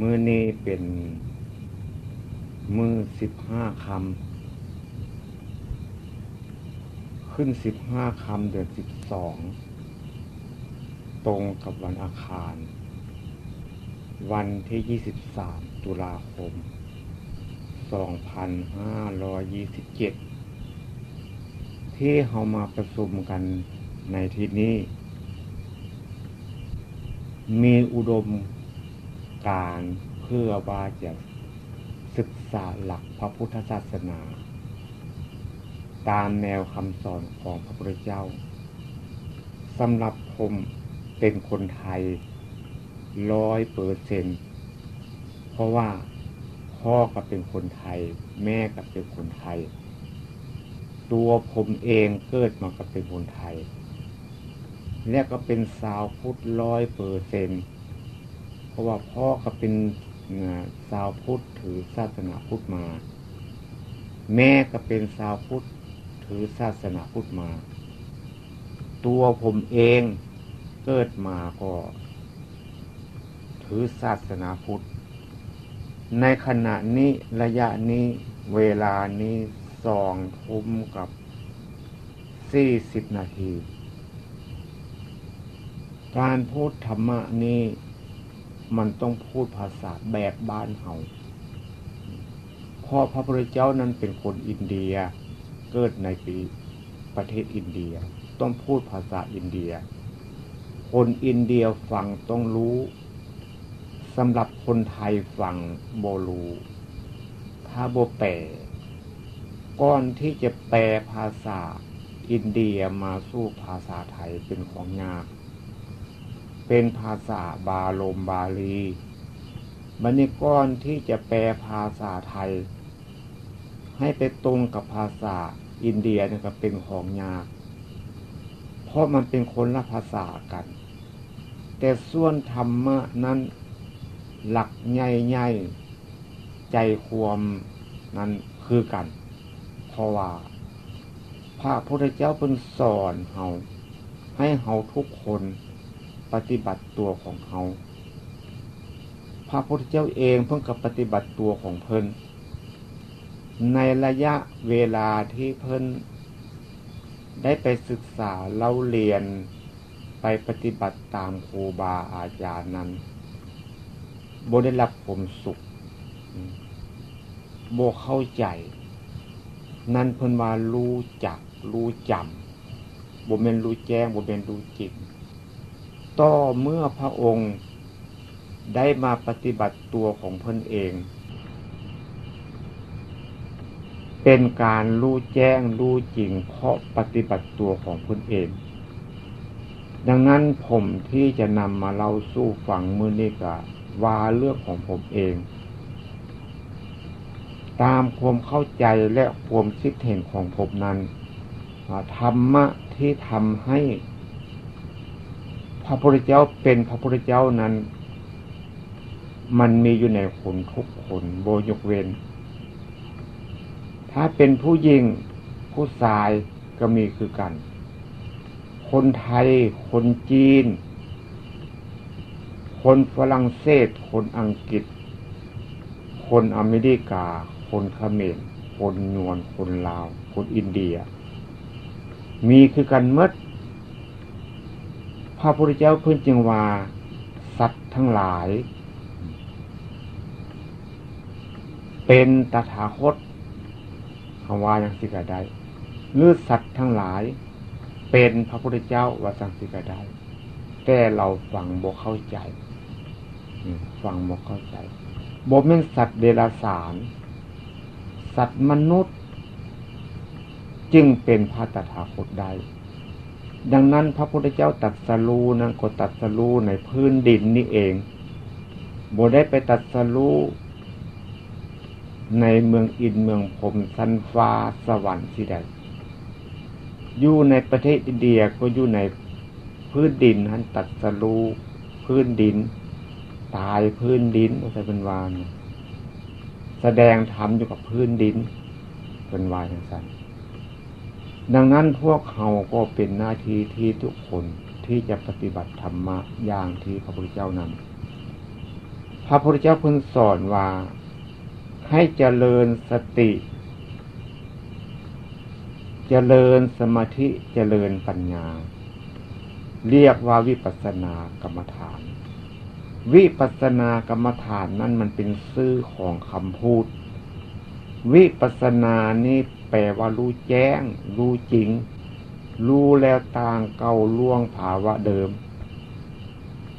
มือนี้เป็นมือสิบห้าคำ ขึ้นสิบห้าคำเดือนสิบสอง ตรงกับวันอาคาร วันที่ยี่สิบสามตุลาคม สองพันห้าร้อยยี่สิบเจ็ด ที่เรามาประชุมกันในที่นี้ มีอุดม การเพื่อว่าจะศึกษาหลักพระพุทธศาสนา ตามแนวคำสอนของพระพุทธเจ้าสำหรับผมเป็นคนไทยร้อยเปอร์เซนเพราะว่าพ่อก็เป็นคนไทย แม่ก็เป็นคนไทย ตัวผมเองเกิดมาก็เป็นคนไทย และก็เป็นสาวพุทธร้อยเปอร์เซนเพ ราะว่าพ่อก็เป็นสาวพุทธถือศาสนาพุทธมา แม่ก็เป็นสาวพุทธถือศาสนาพุทธมา ตัวผมเองเกิดมาก็ ถือศาสนาพุทธ ในขณะนี้ระยะนี้เวลานี้สองทุ่มกับสี่สิบนาที การพูดธรรมะนี้ มันต้องพูดภาษาแบบบ้านเฮาพ่อพระพุทธเจ้านั้นเป็นคนอินเดีย เกิดในปีประเทศอินเดีย ต้องพูดภาษาอินเดีย คนอินเดียฟังต้องรู้สำหรับคนไทยฟังโบลูถ้าโบแปลก่อนที่จะแปลภาษาอินเดียมาสู้ภาษาไทยเป็นของยาก เป็นภาษาบาลมบาลีบันนี้ก้อนที่จะแปลภาษาไทย ให้ไปตรงกับภาษาอินเดียนะครับเป็นของยาก เพราะมันเป็นคนละภาษากัน แต่ส่วนธรรมะนั้นหลักใหญ่ๆใจความนั้นคือกัน เพราะว่า พระพุทธเจ้าเป็นสอนเฮาให้เฮาทุกคน ปฏิบัติตัวของเขาพระพุทธเจ้าเองเพิ่งกับปฏิบัติตัวของเพิ่นในระยะเวลาที่เพิ่นได้ไปศึกษาเล่าเรียนไปปฏิบัติตามครูบาอาจารย์นั้นโบได้รับผมสุขโบเข้าใจ นั่นเพิ่นว่ารู้จักรู้จำโบเป็นรู้แจ้งโบเป็นรู้จิต ต่อเมื่อพระองค์ได้มาปฏิบัติตัวของเพิ่นเอง เป็นการรู้แจ้งรู้จริงเพราะปฏิบัติตัวของเพิ่นเอง ดังนั้นผมที่จะนำมาเล่าสู้ฟังมือนี้กะว่าเรื่องของผมเอง ตามความเข้าใจและความคิดเห็นของผมนั้นธรรมะที่ทำให้ พระพุทธเจ้าเป็นพระพุทธเจ้านั้น มันมีอยู่ในคนทุกคนโบยกเว้น ถ้าเป็นผู้หญิงผู้ชายก็มีคือกัน คนไทย คนจีน คนฝรั่งเศส คนอังกฤษ คนอเมริกา คนเขมรคนยวนคนลาว คนอินเดีย มีคือกันเมื่อ พระพุทธเจ้าเพื้นจึงว่า สัตว์ทั้งหลาย เป็นตถาคตคำว่าอย่างสิกาได้หรือสัตว์ทั้งหลาย เป็นพระพุทธเจ้าว่าสังสิกาได้แต่เราฟังบ่เข้าใจฟังบ่เข้าใจบ่เป็นสัตว์เดรัจฉาน สัตว์มนุษย์ จึงเป็นพระตถาคตได้ ดังนั้นพระพุทธเจ้าตัดสรูนั้นก็ตัดสรูในพื้นดินนี่เองบได้ไปตัดสรูในเมืองอินเมืองผมสันฟ้าสวรรค์ที่ใดอยู่ในประเทศอินเดียก็อยู่ในพื้นดินนั้นตัดสรูพื้นดิน ตายพื้นดินก็จะเป็นวานแสดงธรรมอยู่กับพื้นดินเป็นวานอย่างนั้น ดังนั้นพวกเขาก็เป็นหน้าที่ที่ทุกคนที่จะปฏิบัติธรรมะอย่างที่พระพุทธเจ้านั้น พระพุทธเจ้าเพิ่งสอนว่าให้เจริญสติ เจริญสมาธิเจริญปัญญา เรียกว่าวิปัสสนากรรมฐาน วิปัสสนากรรมฐานนั่นมันเป็นซื่อของคำพูด วิปัสสนานี่ แปลว่ารู้แจ้ง รู้จริง รู้แล้วต่างเก่าล่วงภาวะเดิม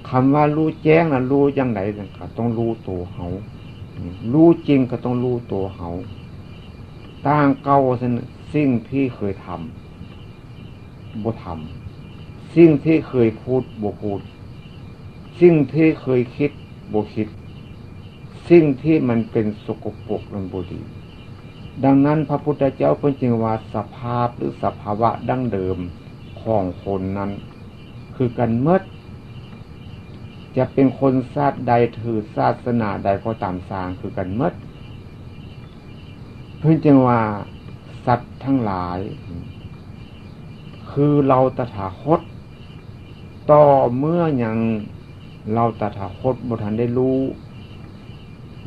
คำว่ารู้แจ้งนะรู้ยังไงก็ต้องรู้ตัวเขารู้จริงก็ต้องรู้ตัวเขาตั้งเก้าสิ่งที่เคยทำบ่ทำสิ่งที่เคยพูดบ่พูด สิ่งที่เคยคิดบ่คิด สิ่งที่มันเป็นสกปรกนันบ่ดี ดังนั้นพระพุทธเจ้าเพิ่นจึงว่าสภาพหรือสภาวะดั้งเดิมของคนนั้น คือกันเมื่อจะเป็นคนศาสตร์ใดถือศาสนาใดก็ตามสางคือกันเมดเพื่อจึงว่าสัตว์ทั้งหลาย คือเราตถาคต ต่อเมื่อยังเราตถาคตบุทันได้รู้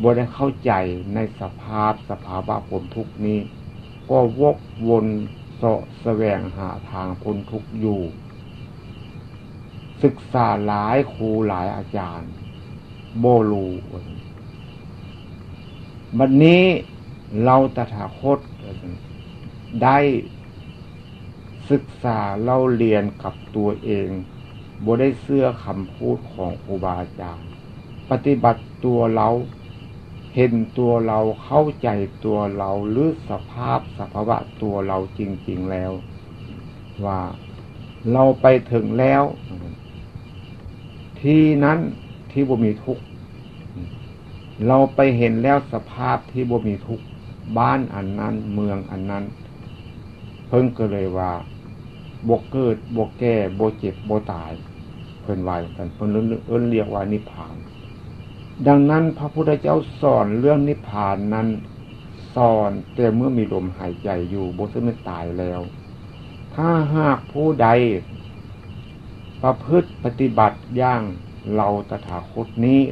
บได้เข้าใจในสภาพสภาวะผลทุกนี้ ก็วกวนเสาะแสวงหาทางพ้นทุกอยู่ ศึกษาหลายครูหลายอาจารย์โบลูบัดนนี้เราตถาคตได้ศึกษาเล่าเรียนกับตัวเองบได้เสื้อคำพูดของครูบาอาจารย์ ปฏิบัติตัวเรา เห็นตัวเราเข้าใจตัวเราหรือสภาพสภาวะตัวเราจริง ๆแล้ว ว่าเราไปถึงแล้ว ที่นั้นที่บ่มีทุกข์เราไปเห็นแล้วสภาพที่บ่มีทุกข์บ้านอันนั้นเมืองอันนั้น เพิ่งก็เลยว่าบกเกิดบกแก่บกเจ็บบกตาย เพิ่นวายกันเพิ่นเอิ้นเรียกว่านิพพาน ดังนั้นพระพุทธเจ้าสอนเรื่องนิพพานนั้นสอนแต่เมื่อมีลมหายใจอยู่บซึ่งไม่ตายแล้ว ถ้าหากผู้ใด ประพฤติปฏิบัติอย่างเราตถาคตนี้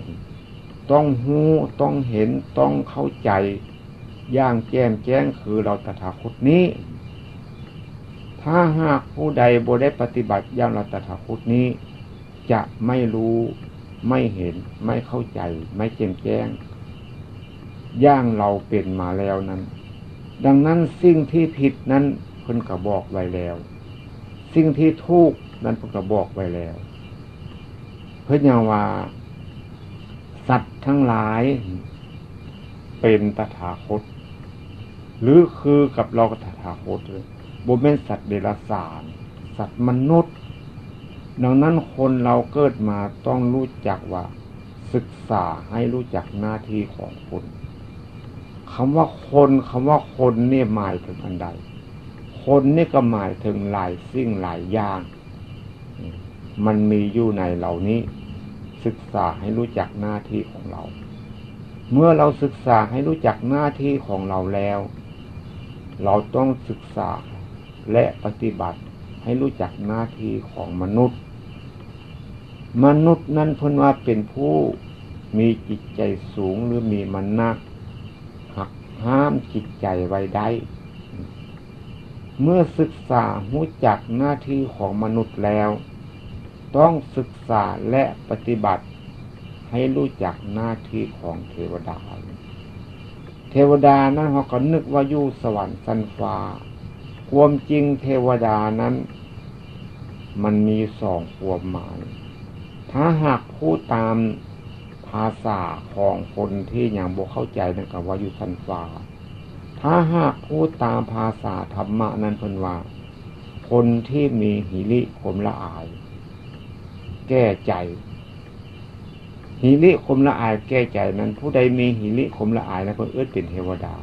ต้องหูต้องเห็นต้องเข้าใจอย่างแจ่มแจ้งคือเราตถาคตนี้ ถ้าหากผู้ใดบ่ได้ปฏิบัติอย่างเราตถาคตนี้ จะไม่รู้ ไม่เห็นไม่เข้าใจ ไม่แจ่มแจ้ง ย่างเราเป็นมาแล้วนั้น ดังนั้นสิ่งที่ผิดนั้นเพิ่นก็บอกไว้แล้ว สิ่งที่ถูกนั่นพระก็บอกไว้แล้ว เพื่อยังว่า สัตว์ทั้งหลาย เป็นตถาคต หรือคือกับเรากับตถาคตเลยบุเป็นสัตว์เดรัจฉาน สัตว์มนุษย์ ดังนั้นคนเราเกิดมาต้องรู้จักว่า ศึกษาให้รู้จักหน้าที่ของคนคำว่าคนคำว่าคนนี่หมายถึงอันใด คนนี่ก็หมายถึงหลายสิ่งหลายอย่าง มันมีอยู่ในเหล่านี้ ศึกษาให้รู้จักหน้าที่ของเรา เมื่อเราศึกษาให้รู้จักหน้าที่ของเราแล้ว เราต้องศึกษาและปฏิบัติให้รู้จักหน้าที่ของมนุษย์ มนุษย์นั้นพ้นว่าเป็นผู้มีจิตใจสูงหรือมีมันนักหักห้ามจิตใจไว้ได้ เมื่อศึกษารู้จักหน้าที่ของมนุษย์แล้ว ต้องศึกษาและปฏิบัติให้รู้จักหน้าที่ของเทวดา เทวดานั้นเขาก็นึกว่าอยู่สวรรค์สันฟ้า ความจริงเทวดานั้น มันมีสองความหมาย ถ้าหากพูดตามภาษาของคนที่ยังบกเข้าใจนั่นก็ว่าอยู่สันฟ้าถ้าหากพูดตามภาษาธรรมะนั้นเป็นว่า คนที่มีหิริขมละอาย แก้ใจ หิริคมละอายแก้ใจนั้น ผู้ใดมีหิริคมละอายแล้วก็เอื้อเป็นเทวดา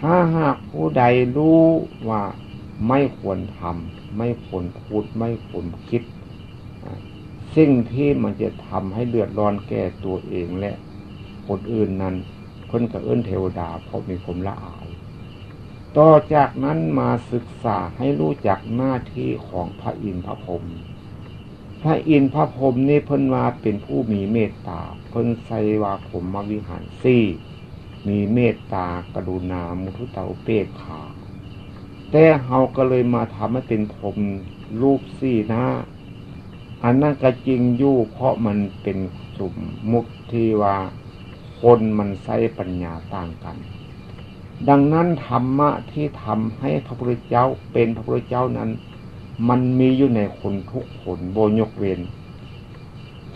ถ้าหากผู้ใดรู้ว่าไม่ควรทำไม่ควรพูดไม่ควรคิด สิ่งที่มันจะทำให้เดือดร้อนแก่ตัวเองและคนอื่นนั้นคนกับเอื้นเทวดาเพราะมีผมละอาย ต่อจากนั้นมาศึกษาให้รู้จักหน้าที่ของพระอินทร์พระพรหมพระอินทร์พระพรหมนี่เพิ่นว่าเป็นผู้มีเมตตา เพิ่นใส่ว่าผมมาวิหารซี่มีเมตตากรุณามุทุตาอุเปกขาแต่เฮาก็เลยมาทำให้เป็นผมรูปซี่นะ อันนั้นก็จริงอยู่เพราะมันเป็นสมมุติที่ว่าคนมันใช้ปัญญาต่างกัน ดังนั้นธรรมะที่ทำให้พระพุทธเจ้าเป็นพระพุทธเจ้านั้น มันมีอยู่ในคนทุกคนโบยกเวน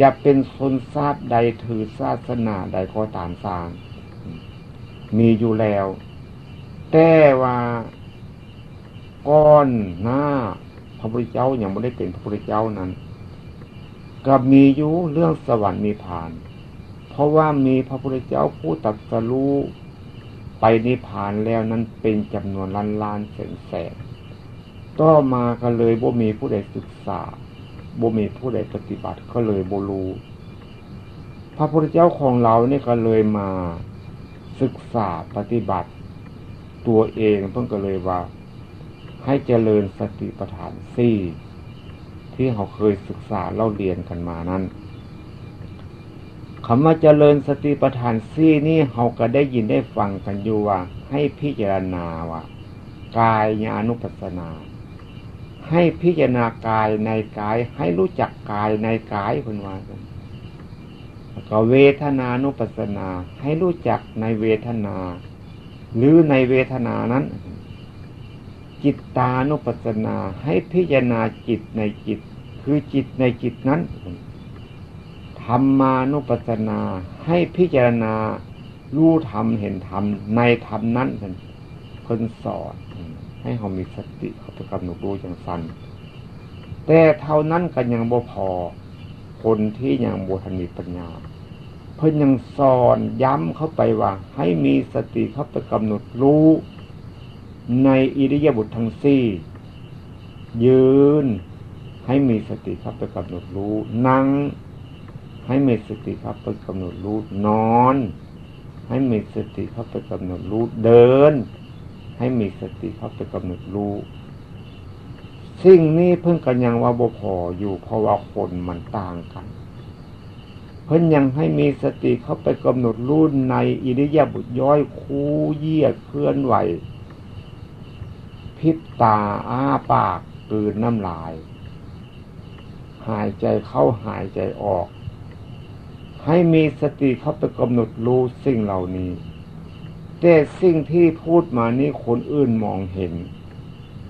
จะเป็นคนชาติใดถือศาสนาใดก็ตามสร้าง มีอยู่แล้ว แต่ว่าก้อนหน้าพระพุทธเจ้ายัางไม่ได้เป็นพระพุทธเจ้านั้น กับมีอยู่เรื่องสวรรค์มีผ่าน เพราะว่ามีพระพุทธเจ้าผู้ตัดสรู้ไปนิพพานแล้วนั้นเป็นจำนวนล้านล้านแสนแสนต่อมาก็เลยบ่มีผู้ใดศึกษาบ่มีผู้ใดปฏิบัติก็เลยบ่รู้พระพุทธเจ้าของเราเนี่ยก็เลยมาศึกษาปฏิบัติ ตัวเองเพิ่งก็เลยว่า ให้เจริญสติปัฏฐานสี่ ที่เขาเคยศึกษาเล่าเรียนกันมานั้นคำว่าเจริญสติปัฏฐานสี่นี่เขาก็ได้ยินได้ฟังกันอยู่ว่า ให้พิจารณาว่ากายญาณุปัสนา ให้พิจารณากายในกาย ให้รู้จักกายในกายคนว่ากันก็เวทนานุปัสนา ให้รู้จักในเวทนา หรือในเวทนานั้น จิตตานุปัสสนาให้พิจารณาจิตในจิต คือจิตในจิตนั้นธรรมานุปัสสนาให้พิจารณารู้ธรรมเห็นธรรมในธรรมนั้นคนคนสอนให้เขามีสติเขาไปกำหนดรู้อย่างสั้นแต่เท่านั้นกันยังบ่พอ คนที่ยังบ่ทันมีปัญญา เพิ่นยังสอนย้ำเข้าไปว่า ให้มีสติเข้าไปกำหนดรู้ ในอิริยาบถทั้งสี่ ยืนให้มีสติครับไปกำหนดรู้ นั่ง ให้มีสติครับไปกำหนดรู้ นอน ให้มีสติครับไปกำหนดรู้ เดิน ให้มีสติครับไปกำหนดรู้สิ่งนี้เพิ่งกันยังว่าบ่พออยู่เพราะว่าคนมันต่างกัน เพิ่นยังให้มีสติเข้าไปกำหนดรู้ในอิริยาบถย่อยคู่เยียดเคลื่อนไหว พิบตาอ้าปากกืนน้ำลาย หายใจเข้าหายใจออก ให้มีสติเข้าไปกำหนดรู้สิ่งเหล่านี้ แต่สิ่งที่พูดมานี้คนอื่นมองเห็น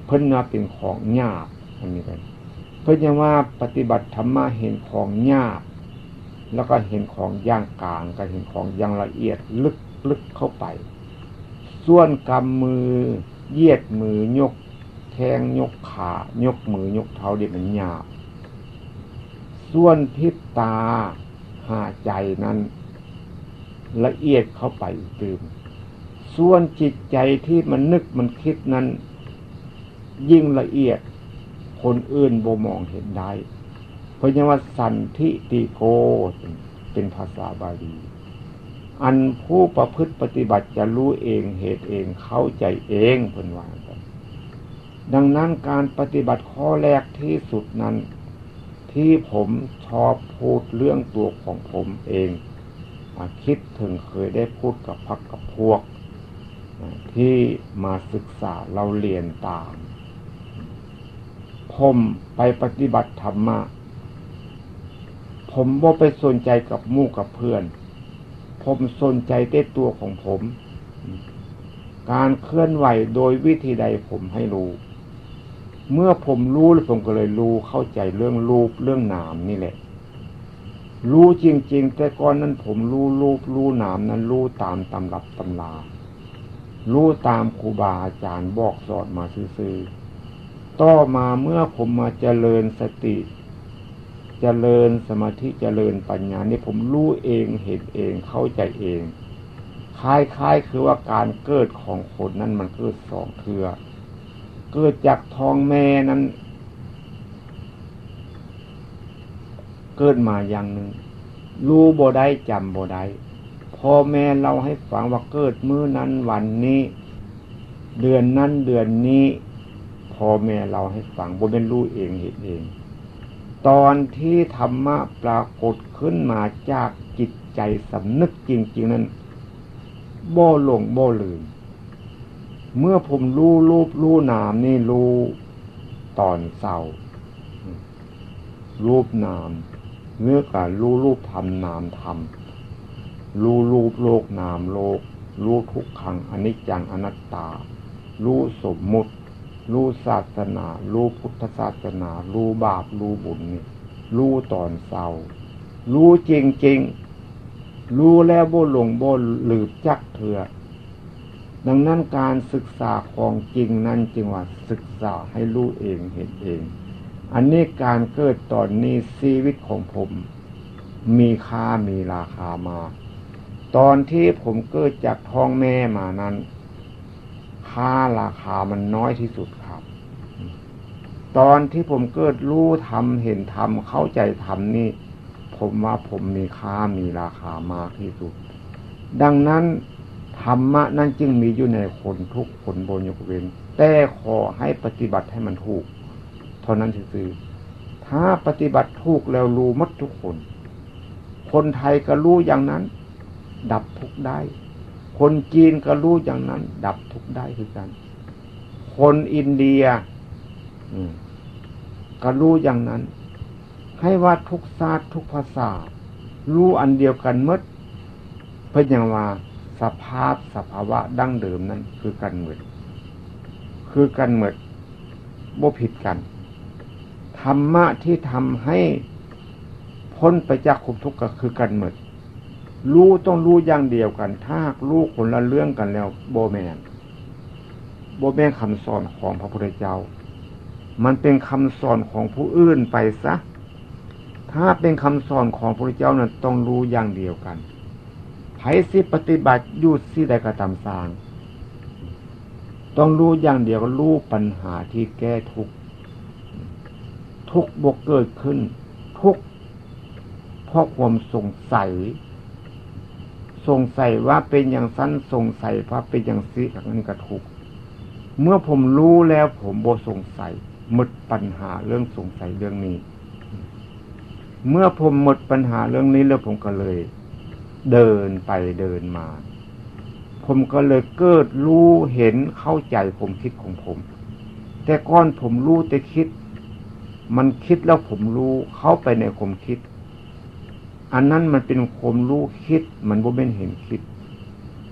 เพิ่นว่าเป็นของยากอันนี้กันเพิ่นยังว่าปฏิบัติธรรมะเห็นของยากแล้วก็เห็นของย่างกลางก็เห็นของอย่างละเอียดลึกลึกเข้าไป ส่วนกำมือ เยียดมือยกแทงยกขายกมือยกเท้าเด็กมันหยาบส่วนพิบตาหาใจนั้น ละเอียดเข้าไปตื่มส่วนจิตใจที่มันนึกมันคิดนั้น ยิ่งละเอียดคนอื่นบ่มองเห็นได้ เพราะยังว่าสันทิติโกเป็นภาษาบาลี อันผู้ประพฤติปฏิบัติจะรู้เองเหตุเองเข้าใจเองเพิ่นว่ากันดังนั้นการปฏิบัติข้อแรกที่สุดนั้น ที่ผมชอบพูดเรื่องตัวของผมเองคิดถึงเคยได้พูดกับพักกับพวก ที่มาศึกษาเราเรียนตาม ผมไปปฏิบัติธรรมะ ผมบ่ไปสนใจกับมู่กับเพื่อน ผมสนใจแต่ตัวของผม การเคลื่อนไหวโดยวิธีใดผมให้รู้ เมื่อผมรู้แล้วผมก็เลยรู้เข้าใจเรื่องรูปเรื่องนามนี่แหละ รู้จริง ๆ แต่ก่อนนั้นผมรู้รูปรู้นามนั้นรู้ตามตำรับตำรารู้ตามครูบาอาจารย์บอกสอนมาซื่อๆต่อมาเมื่อผมมาเจริญสติ เจริญสมาธิเจริญปัญญานี่ผมรู้เองเห็นเองเข้าใจเอง คล้ายๆคือว่าการเกิดของคนนั้นมันเกิดสองเทือ เกิดจากท้องแม่นั้น เกิดมาอย่างหนึ่งรู้บ่ได้จำบ่ได้พ่อแม่เราให้ฟังว่าเกิดมื้อนั้นวันนี้ เดือนนั้นเดือนนี้พ่อแม่เราให้ฟังบ่เป็นรู้เองเห็นเอง ตอนที่ธรรมะปรากฏขึ้นมาจากจิตใจสำนึกจริง ๆ นั้นโบ่หลงโบ่ลืม เมื่อผมรู้รูปรู้นามนี่รู้ตอนเศร้ารูปนามเมื่อการรู้รูปทำนามทำรู้รูปโลกนามโลก รู้ทุกขังอนิจจังอนัตตา รู้สมมุติ รู้ศาสนา รู้พุทธศาสนา รู้บาป รู้บุญนี่รู้ตอนเศร้า รู้จริงจริงรู้แล้วโบหลงโบลืบจักเถื่อดังนั้นการศึกษาของจริงนั้นจึงว่าศึกษาให้รู้เองเห็นเอง อันนี้การเกิดตอนนี้ชีวิตของผม มีค่ามีราคามา ตอนที่ผมเกิดจากท้องแม่มานั้น ค่าราคามันน้อยที่สุดครับ ตอนที่ผมเกิดรู้ทำเห็นทำเข้าใจทำนี่ ผมว่าผมมีค่ามีราคามากที่สุด ดังนั้นธรรมะนั้นจึงมีอยู่ในคนทุกคนบนยกเว้นแต่ขอให้ปฏิบัติให้มันถูก เท่านั้นคือถ้าปฏิบัติถูกแล้วรู้มัดทุกคน คนไทยก็รู้อย่างนั้น ดับทุกได้ คนจีนก็รู้อย่างนั้น ดับทุกได้คือกัน คนอินเดียก็รู้อย่างนั้น ให้ว่าทุกศาสตร์ทุกภาษา รู้อันเดียวกันมดเพื่อย่างว่าสภาพสภาวะดั้งเดิมนั้น คือกันเหมือนคือกันเหมือนบ่ผิดกัน ธรรมะที่ทำให้พ้นไปจากขุมทุกข์ก็คือกันหมด รู้ต้องรู้อย่างเดียวกัน ถ้ารู้คนละเรื่องกันแล้วโบแมนโบแมนคำสอนของพระพุทธเจ้า มันเป็นคำสอนของผู้อื่นไปซะ ถ้าเป็นคำสอนของพระพุทธเจ้านั้นต้องรู้อย่างเดียวกันไผสิปฏิบัติยุดสิใดกระทำสร้าง ต้องรู้อย่างเดียวรู้ปัญหาที่แก้ทุกทุกบกเกิดขึ้น ทุกเพราะความสงสัย สงสัยว่าเป็นอย่างสั้นสงสัยว่าเป็นอย่างซีอันั้นก็ทุกเมื่อผมรู้แล้วผมโบสงสัยหมดปัญหาเรื่องสงสัยเรื่องนี้ เมื่อผมหมดปัญหาเรื่องนี้แล้วผมก็เลย เดินไปเดินมา ผมก็เลยเกิดรู้เห็นเข้าใจผมคิดของผม แต่ก้อนผมรู้แต่คิด มันคิดแล้วผมรู้เข้าไปในความคิด อันนั้นมันเป็นคมรู้คิด มันบ่เป็นเห็นคิด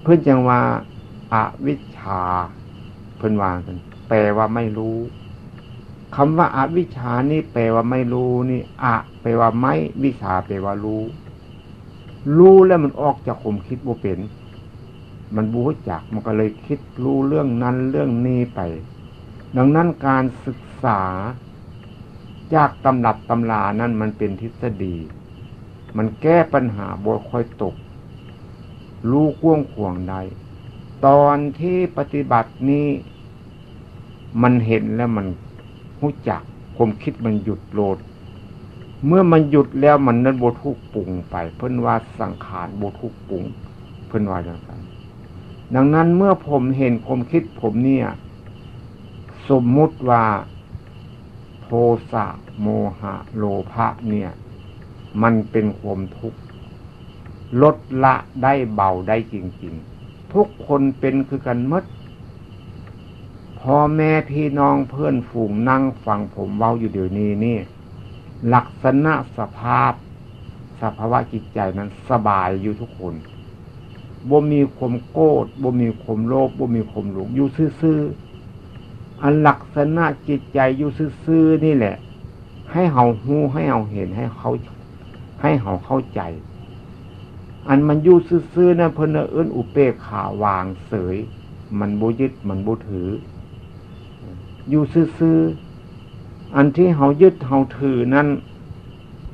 เพื่อนจังว่าอาวิชชา เพื่อนวางกันแปลว่าไม่รู้คำว่าอาวิชานี่แปลว่าไม่รู้นี่อะแปลว่าไม่วิชาแปลว่ารู้ รู้แล้วมันออกจากคมคิดบ่เป็น มันบูจักมันก็เลยคิดรู้เรื่องนั้นเรื่องนี้ไป ดังนั้นการศึกษาจากตำรับตำลานั่นมันเป็นทฤษฎี มันแก้ปัญหาบวค่อยตก รู้ก้วงขวงใดตอนที่ปฏิบัตินี้ มันเห็นแล้วมันหู้จักผมคิดมันหยุดโลด เมื่อมันหยุดแล้วมันนั้นโบทุกปุงไป เพื่อนว่าสังขารโบทุกปุง เพื่อนว่าอย่างไรดังนั้นเมื่อผมเห็นผมคิดผมเนี่ย สมมุติว่าโทสะโมหะ โลภะเนี่ย มันเป็นความทุกข์ลดละได้เบาได้จริงๆ ทุกคนเป็นคือกันมดพ่อแม่พี่น้องเพื่อนฝูงนั่งฟังผมเว้าอยู่เดี๋ยวนี้นี่ ลักษณะสภาพ สภาวะจิตใจนั้นสบายอยู่ทุกคนบ่มีความโกรธบ่มีความโลภบ่มีความหลงอยู่ซื่อๆอันลักษณะจิตใจอยู่ซื่อๆนี่แหละ ให้เฮาหูให้เฮาเห็นให้เขา ให้เฮาเข้าใจ อันมันยู่ซื่อๆนะเพิ่นเอิ้นอุเปกขาวางเสย มันบุยึดมันบุถือ อยู่ซื่อๆอันที่เฮายึดเฮาถือนั้น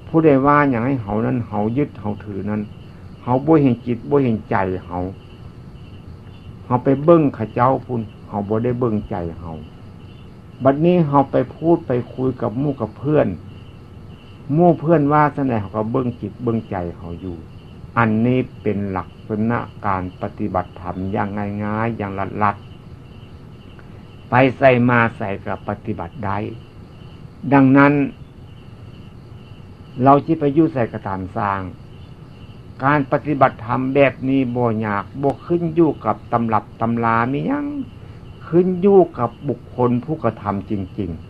ผู้ใดว่าอย่างให้เฮานั้นเฮายึดเฮาถือนั้นเฮาบ่เห็นจิตบ่เห็นใจเฮาเฮาไปเบิ้งข้าเจ้าพุ่นเฮาบ่ได้เบิ้งใจเฮาบัดนี้เราไปพูดไปคุยกับมู่กับเพื่อน มู่เพื่อนว่าสนเขาก็เบิ้องจิตเบิ้องใจเขาอยู่ อันนี้เป็นหลักษณะการปฏิบัติธรรมอย่างง่ายๆอย่างลัดๆไปใส่มาใส่กับปฏิบัติได้ ดังนั้น เราที่ไปยุ่ใส่กระตามสร้าง การปฏิบัติธรรมแบบนี้บ่ยากบ่ขึ้นอยู่กับตำรับตำลามียังขึ้นอยู่กับบุคคลผู้กระทำจริง ๆ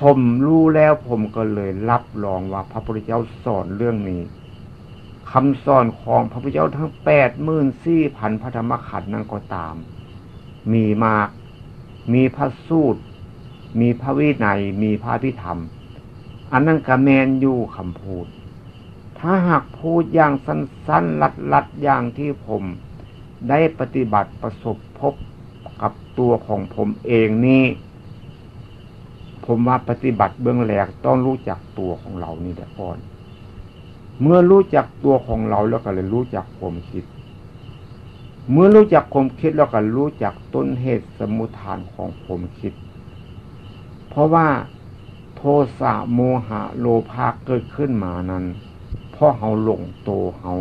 ผมรู้แล้วผมก็เลยรับรองว่า พระพุทธเจ้าสอนเรื่องนี้คำสอนของพระพุทธเจ้าทั้งแปดหมื่นสี่พันพระธรรมขันธ์นั้นก็ตาม มีมาก มีพระสูตร มีพระวินัย มีพระพิธรรม อันนั้นกระแมนอยู่คำพูด ถ้าหากพูดอย่างสั้นๆลัดๆอย่างที่ผมได้ปฏิบัติประสบพบกับตัวของผมเองนี่ ผมว่าปฏิบัติเบื้องแรกต้องรู้จักตัวของเรานี่แหละก่อนเมื่อรู้จักตัวของเราแล้วก็เลยรู้จักความคิด เมื่อรู้จักความคิดแล้วก็รู้จักต้นเหตุสมุทฐานของความคิด เพราะว่าโทสะโมหะโลภะเกิดขึ้นมานั้นเพราะเฮาหลงโตเฮา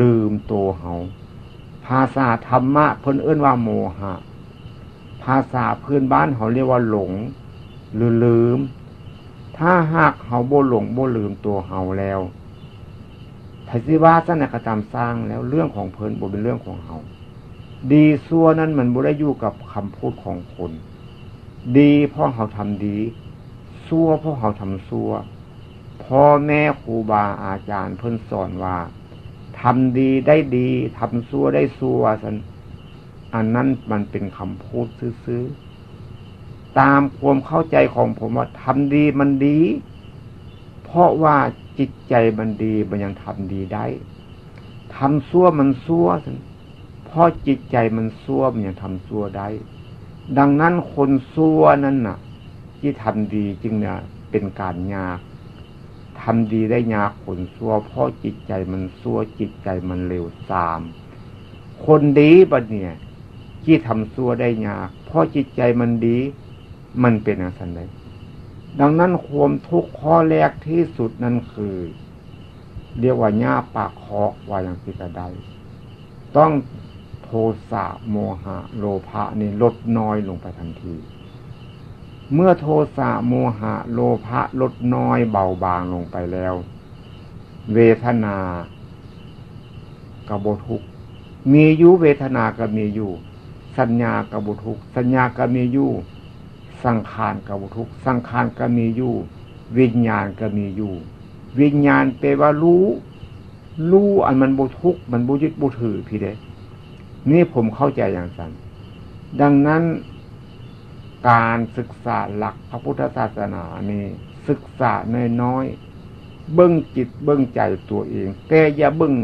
ลืมโตเฮาภาษาธรรมะเพิ่นเอื้นว่าโมหะ ภาษาพื้นบ้านเขาเรียกว่าหลง หรือลืม ถ้าหากเฮาโบหลงโบลืมตัวเฮาแล้วถ้าสิว่าสนะกระทำสร้างแล้วเรื่องของเพลินบ่เป็นเรื่องของเฮาดีซัวนั้นมันบ่ได้อยู่กับคำพูดของคน ดีเพราะเขาทำดีซัวเพราะเขาทำซัวพ่อแม่ครูบาอาจารย์เพิ่นสอนว่าทำดีได้ดีทำซัวได้ซัวสันอันนั้นมันเป็นคำพูดซื้อ ตามความเข้าใจของผมว่าทำดีมันดี เพราะว่าจิตใจมันดีมันยังทำดีได้ทำซั่วมันซั่วเพราะจิตใจมันซั่วมันยังทำซั่วได้ ดังนั้นคนซั่วนั่นน่ะ ที่ทำดีจึงเนี่ยเป็นการยากทำดีได้ยากคนซั่วเพราะจิตใจมันซั่วจิตใจมันเร็วสาม คนดีปะเนี่ยที่ทำซั่วได้ยากเพราะจิตใจมันดี มันเป็นอะไรไดดังนั้นความทุกข์ข้อแรกที่สุดนั่นคือ เรียกว่าหญ้าปากเคาะว่าอย่างที่กระไดต้องโทสะโมหะ โลภะนี่ลดน้อยลงไปทันที เมื่อโทสะโมหะ โลภะลดน้อยเบาบางลงไปแล้ว เวทนากระโบทุกมีอยู่เวทนาก็มีอยู่ สัญญากระโบทุกสัญญาก็มีอยู่ สังขารกับทุกสังขารก็มีอยู่ วิญญาณก็มีอยู่ วิญญาณแปลว่ารู้ รู้อันมันบุทุกมันบุยึดบุถือพี่เด้นี่ผมเข้าใจอย่างสั้นดังนั้นการศึกษาหลักพระพุทธศาสนานี่ศึกษาน้อยๆเบิ้องจิตเบิ้องใจตัวเอง แต่อย่าเบิ้อง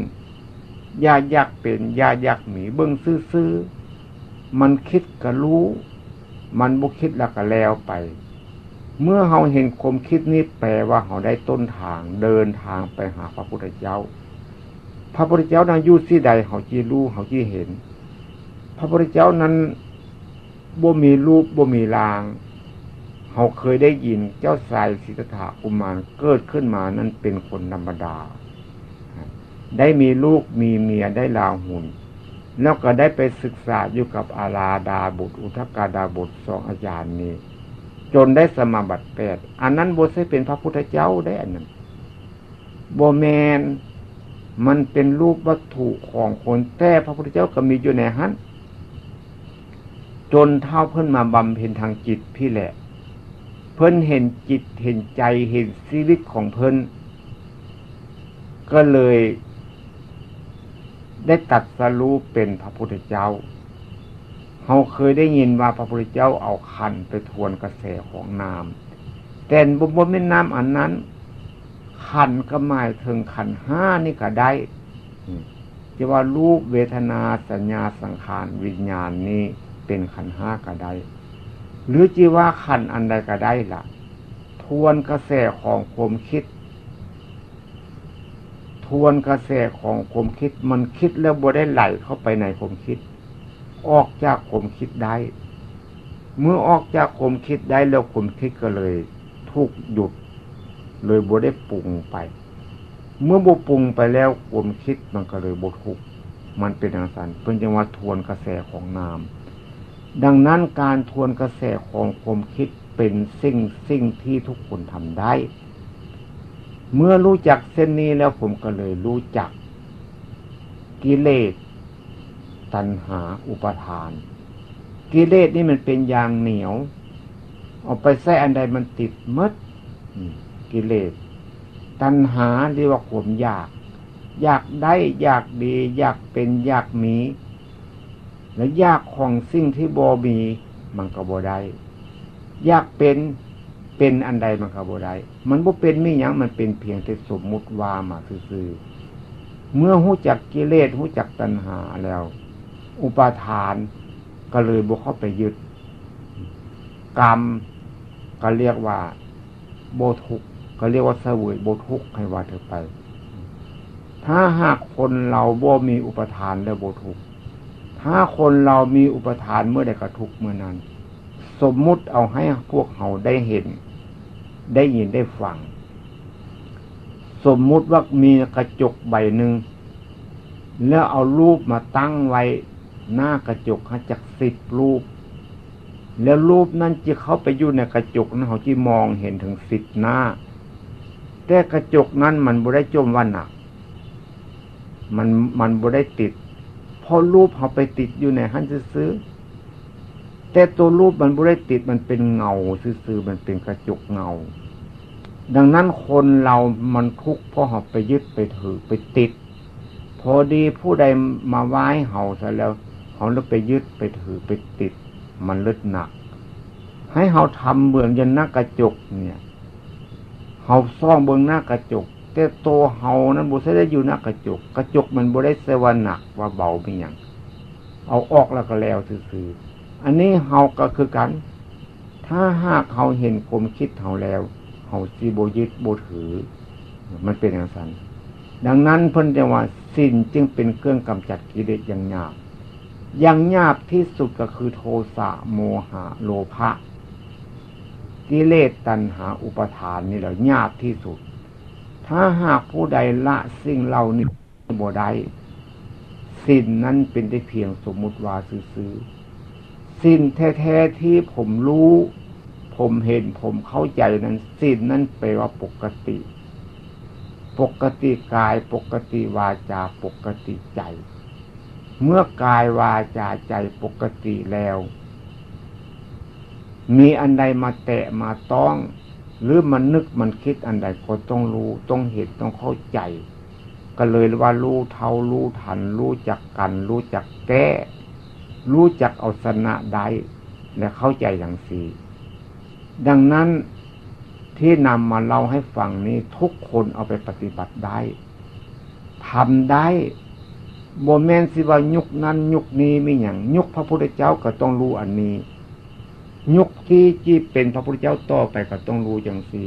อย่าอยักเป็นอย่าอยักหมีเบิ้องซื่อๆมันคิดก็รู้ มันบุคิดแล้วก็แล้วไป เมื่อเราเห็นคมคิดนี้แปลว่าเราได้ต้นทางเดินทางไปหาพระพุทธเจ้า พระพุทธเจ้านั้นยู่ที่ใดเขาจีรู้เขาจีเห็น พระพุทธเจ้านั้นบ่มีรูปบ่มีลางเขาเคยได้ยินเจ้าสายสิทธาอุมารเกิดขึ้นมานั้นเป็นคนธรรมดา ได้มีลูกมีเมียได้ลาหุ่น แล้วก็ได้ไปศึกษาอยู่กับอาลาดาบุตร อุทกาดาบุตรสองอาจารย์นี้ จนได้สมาบัติแปดอันนั้นโบใช่เป็นพระพุทธเจ้าได้อันนั้นโบแมนมันเป็นรูปวัตถุของคนแต่พระพุทธเจ้าก็มีอยู่ในหันจนเท่าเพิ่นมาบำเพ็ญทางจิตพี่แหละ เพิ่นเห็นจิตเห็นใจเห็นชีวิตของเพิ่นก็เลย ได้ตัดสรู้เป็นพระพุทธเจ้าเขาเคยได้ยินว่าพระพุทธเจ้าเอาขันไปทวนกระแสของน้ำแต่บนบนแม่น้ำอันนั้นขันก็หมายถึงขันห้านี่ก็ได้จะว่ารูปเวทนาสัญญาสังขารวิญญาณนี้เป็นขันห้าก็ได้หรือจีว่าขันอันใดก็ได้ละ่ะ ทวนกระแสของความคิด ทวนกระแสของผมคิด มันคิดแล้วบ่ได้ไหลเข้าไปในผมคิด ออกจากผมคิดได้ เมื่อออกจากผมคิดได้แล้วผมคิดก็เลยทุกหยุด เลยบ่ได้ปรุงไป เมื่อบ่ปรุงไปแล้วผมคิดมันก็เลยบ่ทุกมันเป็นอย่างนั้นเป็นจังหวะทวนกระแสของน้ำดังนั้นการทวนกระแสของผมคิดเป็นสิ่งสิ่งที่ทุกคนทำได้ เมื่อรู้จักเส้นนี้แล้วผมก็เลยรู้จักกิเลสตัณหาอุปทาน กิเลสนี่มันเป็นยางเหนียวเอาไปใส่อันใดมันติดมดกิเลส ตัณหาเรียกว่าผมอยาก อยากได้อยากดี อยากเป็นอยากมี และอยากของสิ่งที่บมี มันก็บ่ได้ อยากเป็น เป็นอันใดมันก็บ่ได้มันบ่เป็นไม่ยังมันเป็นเพียงแต่สมมุติว่ามาซื่อเมื่อหู้จักกิเลสหู้จักตัณหาแล้ว อุปาทานก็เลยบุเข้าไปยึด กรรมก็เรียกว่าโบทุกก็เรียกว่าเสวยโบทุกให้ว่าเธอไป ถ้าหากคนเราบ่มีอุปทานแล้วโบทุกถ้าคนเรามีอุปทานเมื่อใดก็ทุกเมื่อนั้น สมมุติเอาให้พวกเขาได้เห็น ได้ยินได้ฟัง สมมุติว่ามีกระจกใบหนึ่ง แล้วเอารูปมาตั้งไว้ หน้ากระจกห้จักสิบรูป แล้วรูปนั้นจะเข้าไปอยู่ในกระจกนั้นเขาที่มองเห็นถึงสิบหน้า แต่กระจกนั้นมันบ่ได้จมว่าหนัก มันมันบ่ได้ติดเพราะรูปเขาไปติดอยู่ในหันซื้อแต่ตัวรูปมันบ่ได้ติดมันเป็นเงาซื้อมันเป็นกระจกเงา ดังนั้นคนเรามันทุกข์เพราะเขาไปยึดไปถือไปติด พอดีผู้ใดมาไหว้เขาซะแล้วเขาแล้วไปยึดไปถือไปติด มันลึดหนัก ให้เขาทำเบืองยันหน้ากระจกเนี่ยเขาซ่องเบืองหน้ากระจก แต่โตเฮานั้นบุษได้อยู่หน้ากระจก กระจกมันบุได้เสวหนักว่าเบาเป็นอย่างเอาออกแล้วก็แล้วซื่ออันนี้เฮาก็คือกัน ถ้าหากเขาเห็นผมคิดเขาแล้ว เขาซีโบยึดโบถือ มันเป็นอย่างนั้นดังนั้นเพิ่นจะว่าสิ้นจึงเป็นเครื่องกำจัดกิเลสอย่างหยาบอย่างหยาบที่สุดก็คือโทสะโมหะโลภะกิเลสตัณหาอุปทานนี่แหละหยาบที่สุด ถ้าหากผู้ใดละสิ่งเหล่านี้บ่ได้สิ่งนั้นเป็นได้เพียงสมมุติว่าซื้อสิ่งแท้ๆที่ผมรู้ ผมเห็นผมเข้าใจนั้นสิ่งนั้นแปลว่าปกติ ปกติกายปกติวาจาปกติใจ เมื่อกายวาจาใจปกติแล้ว มีอันใดมาแตะมาต้อง หรือมันนึกมันคิดอันใดก็ต้องรู้ต้องเห็นต้องเข้าใจ ก็เลยว่ารู้เท่ารู้ทัน รู้จักกัน รู้จักแก้ รู้จักเอาชนะได้และเข้าใจอย่างสี่ ดังนั้นที่นำมาเล่าให้ฟังนี้ทุกคนเอาไปปฏิบัติได้ทำได้โมเมนสิว่ายุคนั้น ยุคนี้ไม่อย่างยุคพระพุทธเจ้าก็ต้องรู้อันนี้ ยุคที่จีเป็นพระพุทธเจ้าต่อไปก็ต้องรู้จังสี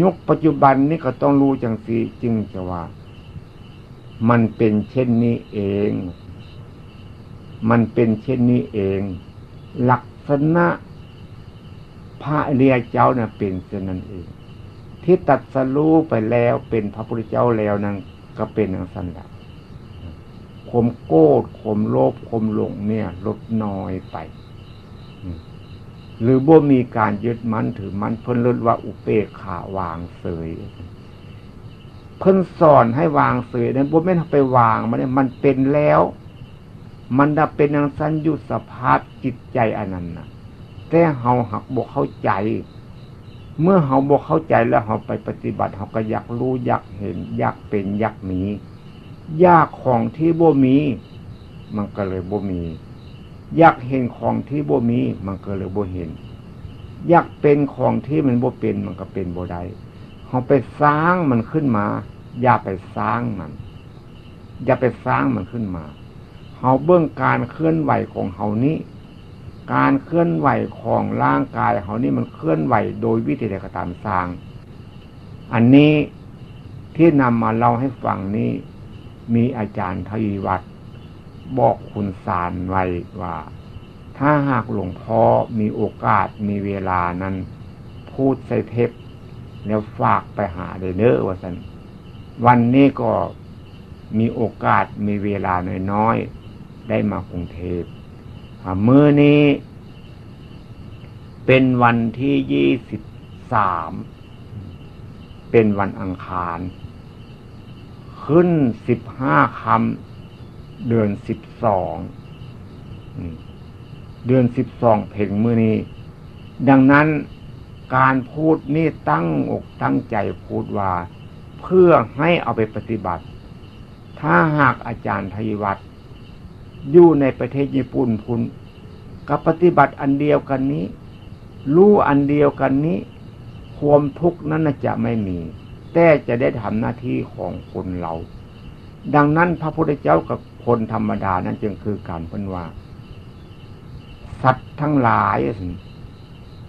ยุคปัจจุบันนี้ก็ต้องรู้จังสีจึงจะว่า มันเป็นเช่นนี้เอง มันเป็นเช่นนี้เอง ลักษณะ พระเรียเจ้าเนี่ยเป็นเช่นนั้นเอง ที่ตัดสรู้ไปแล้วเป็นพระพุทธเจ้าแล้วนั้นก็เป็นอย่างสันดาคมโกรธคมโลภคมหลงเนี่ย ลดน้อยไป หรือบ่มีการยึดมั่นถือมั่นเพิ่นลดว่าอุเปกขาวางเสยเพิ่นสอนให้วางเสยนั้นบ่แม่นไปวางมันเนี่ยมันเป็นแล้ว มันดับเป็นอย่างสัญยุสภาพจิตใจอันนั้นนะ แต่เฮาหักบกเข้าใจ เมื่อเฮาบกเข้าใจแล้วเฮาไปปฏิบัติเฮาก็อยากรู้อยากเห็นอยากเป็นอยากมียากของที่บ่มี มันก็เลยบ่มี อยากเห็นของที่บ่มี มันก็เลยบ่เห็น อยากเป็นของที่มันบ่เป็น มันก็เป็นบ่ได้เขาไปสร้างมันขึ้นมา อย่าไปสร้างมัน อย่าไปสร้างมันขึ้นมาเขาเบื้องการเคลื่อนไหวของเขานี้ การเคลื่อนไหวของร่างกายเขานี่มันเคลื่อนไหวโดยวิธีใดก็ตามสร้าง อันนี้ที่นำมาเล่าให้ฟังนี้มีอาจารย์ทวีวัดบอกคุณสารไว้ว่า ถ้าหากหลวงพ่อมีโอกาสมีเวลานั้น พูดใส่เทปแล้วฝากไปหาเดเนอร์ว่าสันวันนี้ก็มีโอกาสมีเวลาน้อยๆได้มากรุงเทพ มื่อนี้เป็นวันที่ยี่สิบสาม เป็นวันอังคาร ขึ้นสิบห้าคำเดือนสิบสอง เดือนสิบสองเพ่งมือนี้ ดังนั้นการพูดนี่ตั้งอกตั้งใจพูดว่า เพื่อให้เอาไปปฏิบัติ ถ้าหากอาจารย์ทยวัต อยู่ในประเทศญี่ปุ่นพุนกับปฏิบัติอันเดียวกันนี้ รู้อันเดียวกันนี้ ความทุกข์นั้นจะไม่มี แต่จะได้ทำหน้าที่ของคนเรา ดังนั้นพระพุทธเจ้ากับคนธรรมดานั้นจึงคือการเป็นว่า สัตว์ทั้งหลาย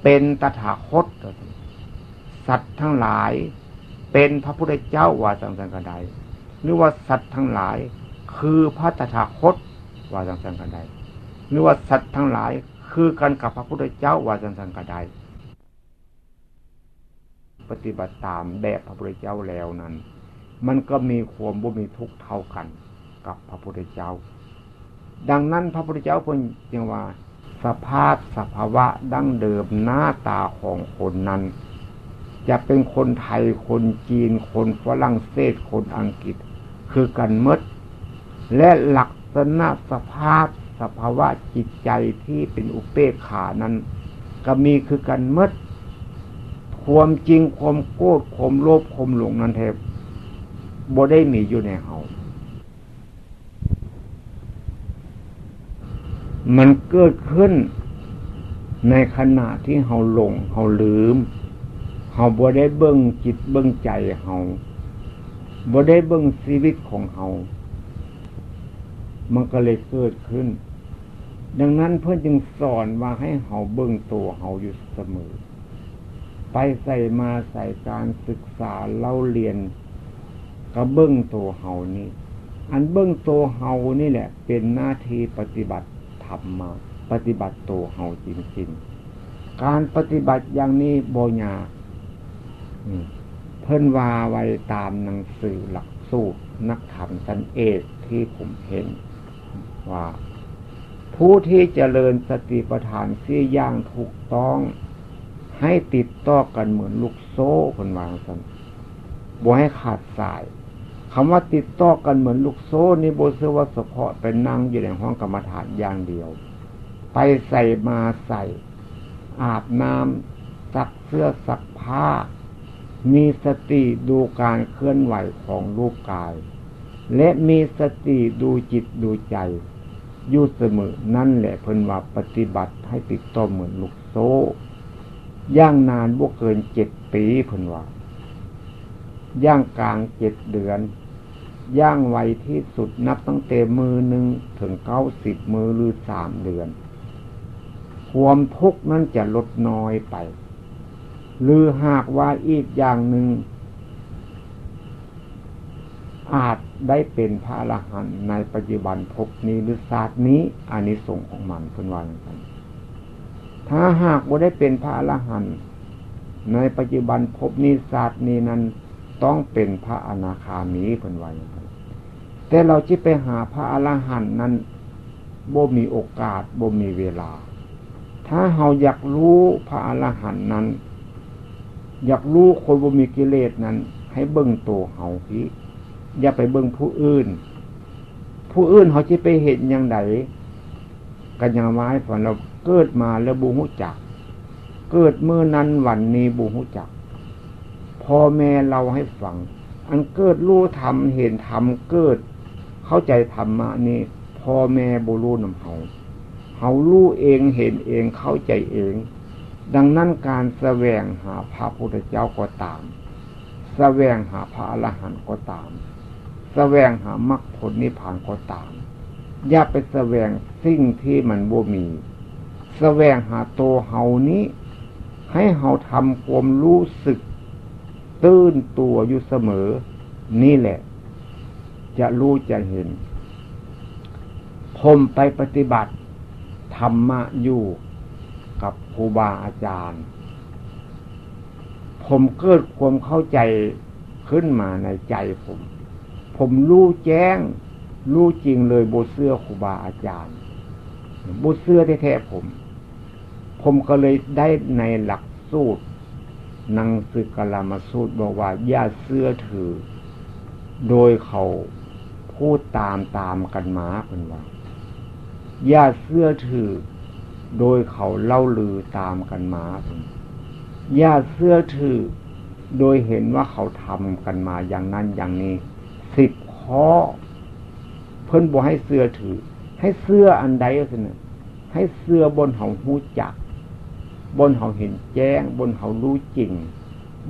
เป็นตถาคต สัตว์ทั้งหลาย เป็นพระพุทธเจ้าว่าสังสังกระไดหรือว่าสัตว์ทั้งหลาย คือพระตถาคต ว่าสังสังกระไดหรือว่าสัตว์ทั้งหลายคือกันกับพระพุทธเจ้าว่าสังสังกระไดปฏิบัติตามแบบพระพุทธเจ้าแล้วนั้น มันก็มีความบ่มีทุกข์เท่ากันกับพระพุทธเจ้า ดังนั้นพระพุทธเจ้าเพิ่นยังว่า สภาพสภาวะดั้งเดิมหน้าตาของคนนั้น จะเป็นคนไทยคนจีนคนฝรั่งเศสคนอังกฤษ คือกันมดและหลัก ษณะสภาพสภาวะจิตใจที่เป็นอุเปกขานั้น ก็มีคือกันมดความจริงความโกรธความโลภความหลงนั้นเทบบ่ได้มีอยู่ในเฮามันเกิดขึ้นในขณะที่เฮาหลงเฮาลืมเฮาบ่ได้เบิ้งจิตเบิ้งใจเฮาบ่ได้เบิ้งชีวิตของเฮา มันก็เลยเกิดขึ้น ดังนั้นเพื่อนจึงสอนว่าให้เฮาเบิ้งตัวเฮาอยู่เสมอ ไปใส่มาใส่การศึกษาเล่าเรียนก็เบิ้งตัวเฮานี่ อันเบิ้งตัวเฮานี่แหละ เป็นหน้าที่ปฏิบัติรมมา ปฏิบัติตัวเฮาจริงๆ การปฏิบัติอย่างนี้โบญาเพิ่นว่าไว้ตามหนังสือหลักสูตรนักธรรมสันเอกที่ผมเห็น ว่า ผู้ที่เจริญสติปัฏฐานเสียอย่างถูกต้อง ให้ติดต่อกันเหมือนลูกโซ่คนวางสันบ่ให้ขาดสายคำว่าติดต่อกันเหมือนลูกโซ่นี่โบเสว่าเฉพาะเป็นนั่งอยู่ในห้องกรรมฐานอย่างเดียว ไปใส่มาใส่ อาบน้ำซักเสื้อซักผ้า มีสติดูการเคลื่อนไหวของรูปกาย และมีสติดูจิตดูใจ อยู่เสมอนั่นแหละเพิ่นว่าปฏิบัติให้ติดต่อเหมือนลูกโซ่ย่างนานบวกเกินเจ็ดปีเพิ่นว่าย่างกลางเจ็ดเดือน ย่างไวที่สุดนับตั้งแต่มือหนึ่งถึงเก้าสิบมือหรือสามเดือน ความทุกข์นั้นจะลดน้อยไป หรือหากว่าอีกอย่างหนึ่ง อาจได้เป็นพระอรหันต์ในปัจจุบันพบนี้หรือศาสตร์นี้อานิสงส์ของมันเป็นวันกันถ้าหากว่าได้เป็นพระอรหันต์ในปัจจุบันพบนี้ศาสตร์นี้นั้นต้องเป็นพระอนาคามีเป็นวันแต่เราจะไปหาพระอรหันต์นั้นบ่มีโอกาสบ่มีเวลา ถ้าเราอยากรู้พระอรหันต์นั้น อยากรู้คนบ่มีกิเลสนั้น ให้เบิ่งตัวเฮาพี่ อย่าไปเบิ่งผู้อื่น ผู้อื่นเขาจะไปเห็นอย่างไดกันยังไม้ฝันเราเกิดมาแล้วบูหุจัก เกิดเมื่อนั้นวันนี้บูหุจักพ่อแม่เราให้ฟัง อันเกิดรู้ธรรมเห็นธรรมเกิด เข้าใจธรรมะนี่พ่อแม่บุรุษนำเฮาเฮารู้เองเห็นเองเข้าใจเอง ดังนั้นการแสวงหาพระพุทธเจ้าก็ตาม แสวงหาพระอรหันต์ก็ตาม แสวงหามรรคผลนิพพานก็ตาม อย่าไปแสวงสิ่งที่มันบ่มีแสวงหาตัวเฮานี้ ให้เฮาทำความรู้สึก ตื้นตัวอยู่เสมอ นี่แหละ จะรู้จะเห็น ผมไปปฏิบัติ ธรรมะอยู่กับครูบาอาจารย์ ผมเกิดความเข้าใจขึ้นมาในใจผม ผมรู้แจ้ง รู้จริงเลยโบเสื้อครูบาอาจารย์โบเสื้อแท้ๆผม ผมก็เลยได้ในหลักสูตรนังสึกลามาสูตรบอกว่าอย่าเสื้อถือ โดยเขาพูดตามตามกันมาเป็นว่าอย่าเสื้อถือ โดยเขาเล่าลือตามกันมาเป็นอย่าเสื้อถือ โดยเห็นว่าเขาทำกันมาอย่างนั้นอย่างนี้ สิบข้อ เพิ่นบอกให้เสื้อถือ ให้เสื้ออันใดก็สินะให้เสื้อบนเขาหูจัก บนเขาเห็นแจ้ง บนเขารู้จริง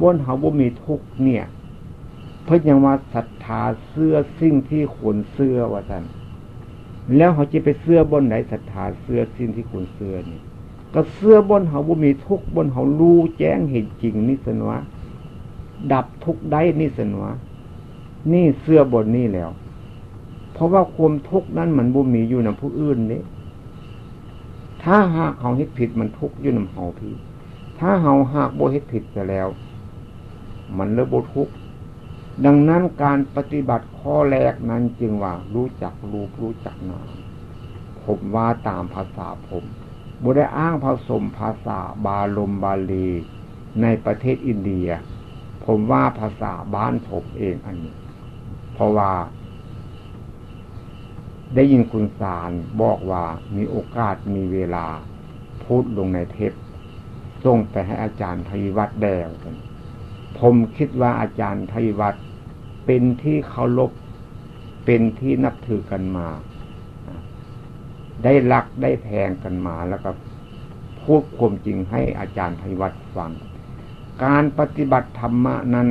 บนเขาบ่มีทุกเนี่ย เพื่อยังว่าศรัทธาเสื้อสิ่งที่ควรเสื้อว่าท่านแล้วเขาจะไปเสื้อบนไหนศรัทธาเสื้อสิ่งที่ควรเสื้อนี่ก็เสื้อบนเขาบ่มีทุกบนเขารู้แจ้งเห็นจริงนิสนวะดับทุกได้นิสนวะ นี่เสื้อบนนี่แล้ว เพราะว่าความทุกข์นั้นมันบ่มีอยู่ในผู้อื่นนี่ถ้าหากเขาเฮ็ดผิดมันทุกข์อยู่ในเฮาพี่ ถ้าเฮาหากบ่เฮ็ดผิดไปแล้ว มันเลยบ่ทุกข์ดังนั้นการปฏิบัติข้อแรกนั้นจึงว่า รู้จักรูปรู้จักนามผมว่าตามภาษาผมบุได้อ้างผสมภาษาบาลมบาลี ในประเทศอินเดีย ผมว่าภาษาบ้านผมเองอันนี้ ราะว่า ได้ยินคุณสารบอกว่ามีโอกาสมีเวลา พูดลงในเทปส่งไปให้อาจารย์ทวีวัดแดวผมคิดว่าอาจารย์ทวีวัดเป็นที่เคารพเป็นที่นับถือกันมา ได้รักได้แพงกันมาแล้วก็พูดความจริงให้อาจารย์ทวีวัดฟัง การปฏิบัติธรรมนั้น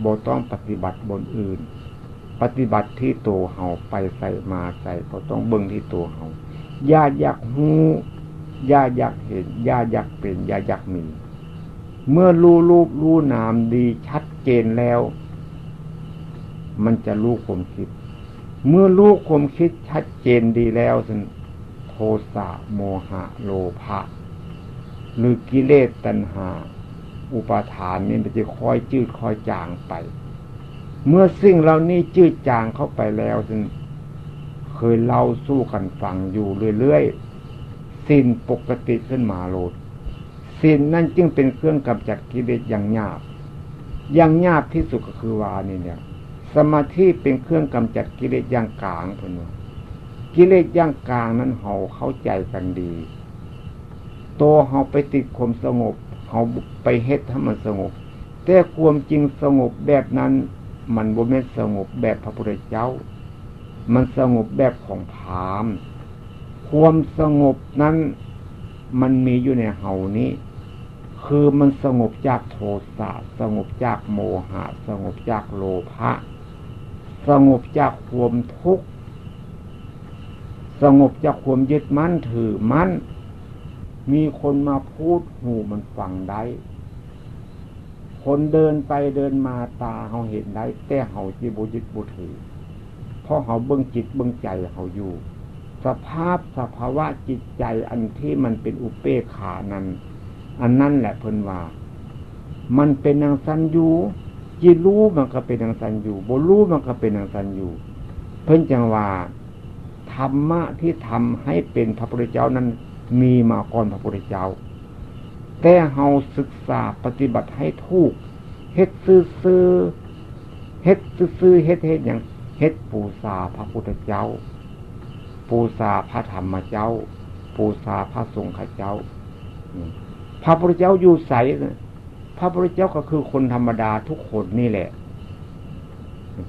โบต้องปฏิบัติบนอื่น ฏิบัติที่ตัวเฮาไปใส่มาใส่ก็ต้องเบิ่งที่ตัวเฮาย่าอยากหูย่าอยากเห็นย่าอยากเป็นย่าอยากมี เมื่อรู้รูปรู้นามดีชัดเจนแล้ว มันจะรู้ความคิด เมื่อรู้ความคิดชัดเจนดีแล้วสิโทสะโมหะโลภะหรือกิเลสตัณหา อุปาทานนี่มันจะค่อยจืดค่อยจางไป เมื่อสิ่งเหล่านี้จืดจางเข้าไปแล้วสิเคยเล่าสู้กันฟังอยู่เรื่อยๆสิ้นปกติขึ้นมาโลดสิ้นนั่นจึงเป็นเครื่องกำจัดกิเลสอย่างหยาบอย่างหยาบที่สุดก็คือวานี่เนี่ย สมาธิเป็นเครื่องกำจัดกิเลสอย่างกลางพนวกิเลสอย่างกลางนั้นเฮาเข้าใจกันดีตัวเฮาไปติดความสงบเฮาไปเฮ็ดให้มันสงบ แต่ความจริงสงบแบบนั้น มันบ่แม่นสงบแบบพระพุทธเจ้า มันสงบแบบของพามความสงบนั้นมันมีอยู่ในเฮานี้ คือมันสงบจากโทสะสงบจากโมหะ สงบจากโลภะสงบจากความทุกข์สงบจากความยึดมั่นถือมั่นมีคนมาพูดหูมันฟังได้ คนเดินไปเดินมาตาเขาเห็นได้ แต่เขาจีบุยึดบุถือเพราะเขาเบื้องจิตเบื้องใจเขาอยู่ สภาพสภาวะจิตใจอันที่มันเป็นอุเปขานั้น อันนั้นแหละเพิ่นว่า มันเป็นนางสันยูจิรู้มันก็เป็นนางสันยูบ่รู้มันก็เป็นนางสันยูเพิ่นจังว่าธรรมะที่ทำให้เป็นพระพุทธเจ้านั้นมีมาก่อนพระพุทธเจ้า แต่เฮาศึกษาปฏิบัติให้ถูกเฮ็ดซื่อซื่อเฮ็ดซื่อเฮ็ดเฮ็ดอย่างเฮ็ดปูซาพระพุทธเจ้า ปูซาพระธรรมเจ้า ปูซาพระสงฆ์เจ้า พระพุทธเจ้าอยู่ใสพระพุทธเจ้าก็คือคนธรรมดาทุกคนนี่แหละ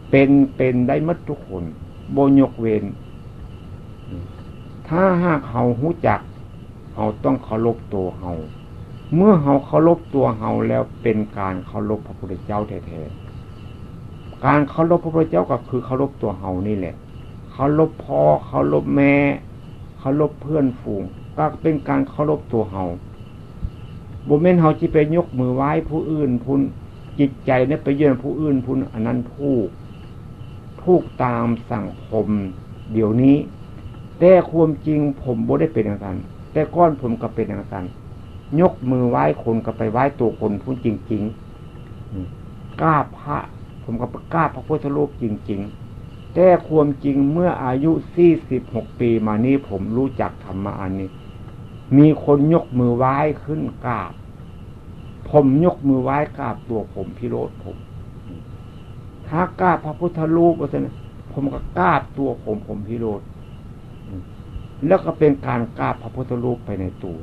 เป็นเป็นได้มัดทุกคนโบยกเวนถ้าหากเขาหูจักเขาต้องเคารพตัวเขา เมื่อเขาเคารพตัวเขาแล้วเป็นการเคารพพระพุทธเจ้าแท้ๆการเคารพพระพุทธเจ้าก็คือเคารพตัวเขานี่แหละเขาลบพ่อเขาลบแม่เขาลบเพื่อนฝูงก็เป็นการเคารพตัวเฮาบุเมนเฮาที่ไปยกมือไหว้ผู้อื่นพุ่นจิตใจเนี่ยไปเยื่อผู้อื่นพุ่นอันนั้นทูกทูกตามสังคมเดี๋ยวนี้ แต่ความจริงผมบ่ได้เป็นอย่างนั้นแต่ก้อนผมก็เป็นอย่างนั้น ยกมือไหว้คนก็ไปไหว้ตัวคนพูดจริงๆกล้าพระ ผมก็กล้าพระพุทธรูปจริง ๆ แต่ความจริงเมื่ออายุสี่สิบหกปีมานี้ผมรู้จักธรรมะอันนี้ มีคนยกมือไหว้ขึ้นกราบ ผมยกมือไหว้กราบตัวผมพิโรธผม ถ้ากราพระพุทธรูปก็จะผมก็กราบตัวผมผมพิโรธแล้วก็เป็นการกราบพระพุทธรูปไปในตัว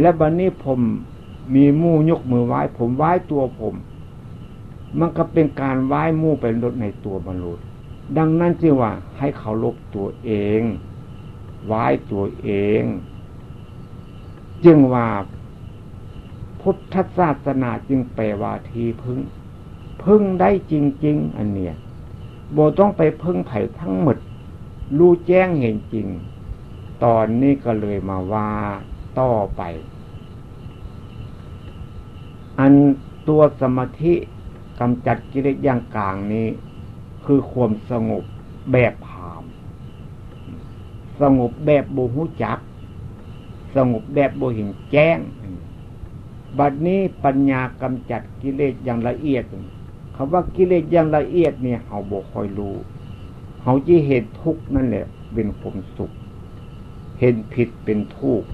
และบัดนนี้ผมมีมู่ยกมือไหว้ ผมไหว้ตัวผม มันก็เป็นการไหว้มู่เป็นรถในตัวบรรลุดังนั้นจึงว่าให้เขาลบตัวเองไหว้ตัวเอง จึงว่าพุทธศาสนาจึงแปลว่าทีพึ่ง พึ่งได้จริง ๆ อันเนี้ยโบต้องไปพึ่งไผ่ทั้งหมดรู้แจ้งเห็นจริง ตอนนี้ก็เลยมาว่า ต่อไป อันตัวสมาธิกำจัดกิเลสอย่างกลางนี้ คือความสงบแบบผามสงบแบบโบหูจัก สงบแบบโบเห็นแจ้ง บัดนี้ปัญญากำจัดกิเลสอย่างละเอียดคำว่ากิเลสอย่างละเอียดเนี่ยเขาบอกคอยรู้เขาจีเห็นทุกนั่นแหละเป็นความสุข เห็นผิดเป็นทุกข์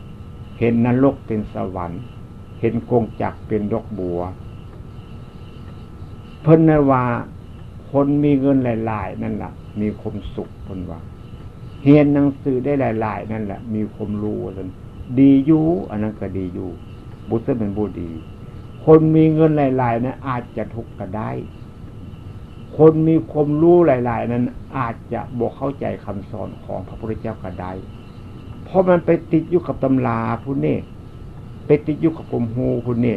เห็นนรกเป็นสวรรค์ เห็นกงจักเป็นดอกบัว เพิ่นนว่า คนมีเงินหลาย ๆ นั่นแหละมีความสุขเพิ่นว่าเรียนหนังสือได้หลาย ๆ นั่นแหละ มีความรู้นั่นดีอยู่อันนั้นก็ดีอยู่บุษเป็นบุดี คนมีเงินหลายๆนะอาจจะทุกข์ก็ได้ คนมีความรู้หลาย ๆ นั้นอาจจะบอกเข้าใจคำสอนของพระพุทธเจ้าก็ได้ เพราะมันไปติดอยู่กับตำราผู้นี้ไปติดอยู่กับกลมหูผู้นี้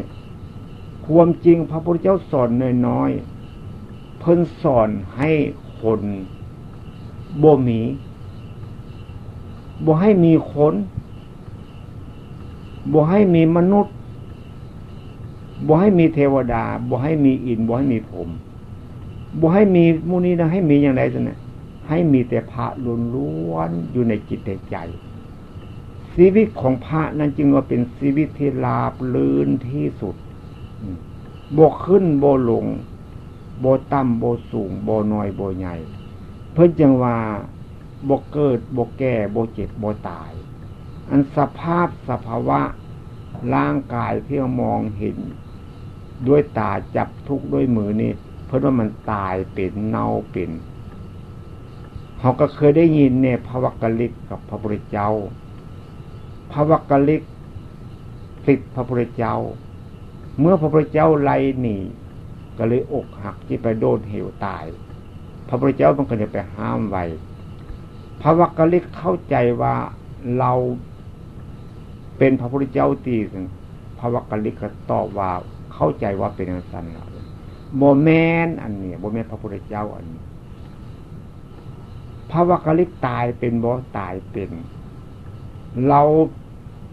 ความจริงพระพุทธเจ้าสอนน้อยๆ เพิ่นสอนให้คนบ่มีบ่ให้มีคนบ่ให้มีมนุษย์บ่ให้มีเทวดาบ่ให้มีอินบ่ให้มีผมบ่ให้มีมูนีนะให้มีอย่างไรสินะให้มีแต่พระล้วนๆอยู่ในจิตในใจ ชีวิตของพระนั้นจึงว่าเป็นชีวิตที่ลาบลื่นที่สุดโบขึ้นโบลงโบต่ำโบสูงโบน้อยโบใหญ่ เพื่อจังว่าโบเกิดโบแก่โบเจ็บโบตาย อันสภาพสภาวะ ร่างกายที่เรามองเห็น ด้วยตาจับทุกด้วยมือนี่เพราะว่ามันตายเป็นเน่าเป็นเขาก็เคยได้ยินเนี่ยพระวักกลิกกับพระพุทธเจ้า พระวักกลิกติดพระพุทธเจ้า เมื่อพระพุทธเจ้าไล่หนีก็เลยอกหักที่ไปโดนเหวตาย พระพุทธเจ้ามันก็เลยไปห้ามไว้พระวักกลิกเข้าใจว่าเราเป็นพระพุทธเจ้าตีสพระวักกลิกก็ตอบว่าเข้าใจว่าเป็นอันสันแล้วโมแมนอันนี้โมแมนพระพุทธเจ้าอันนี้พระวักกลิกตายเป็นบ่ตายเป็น เรา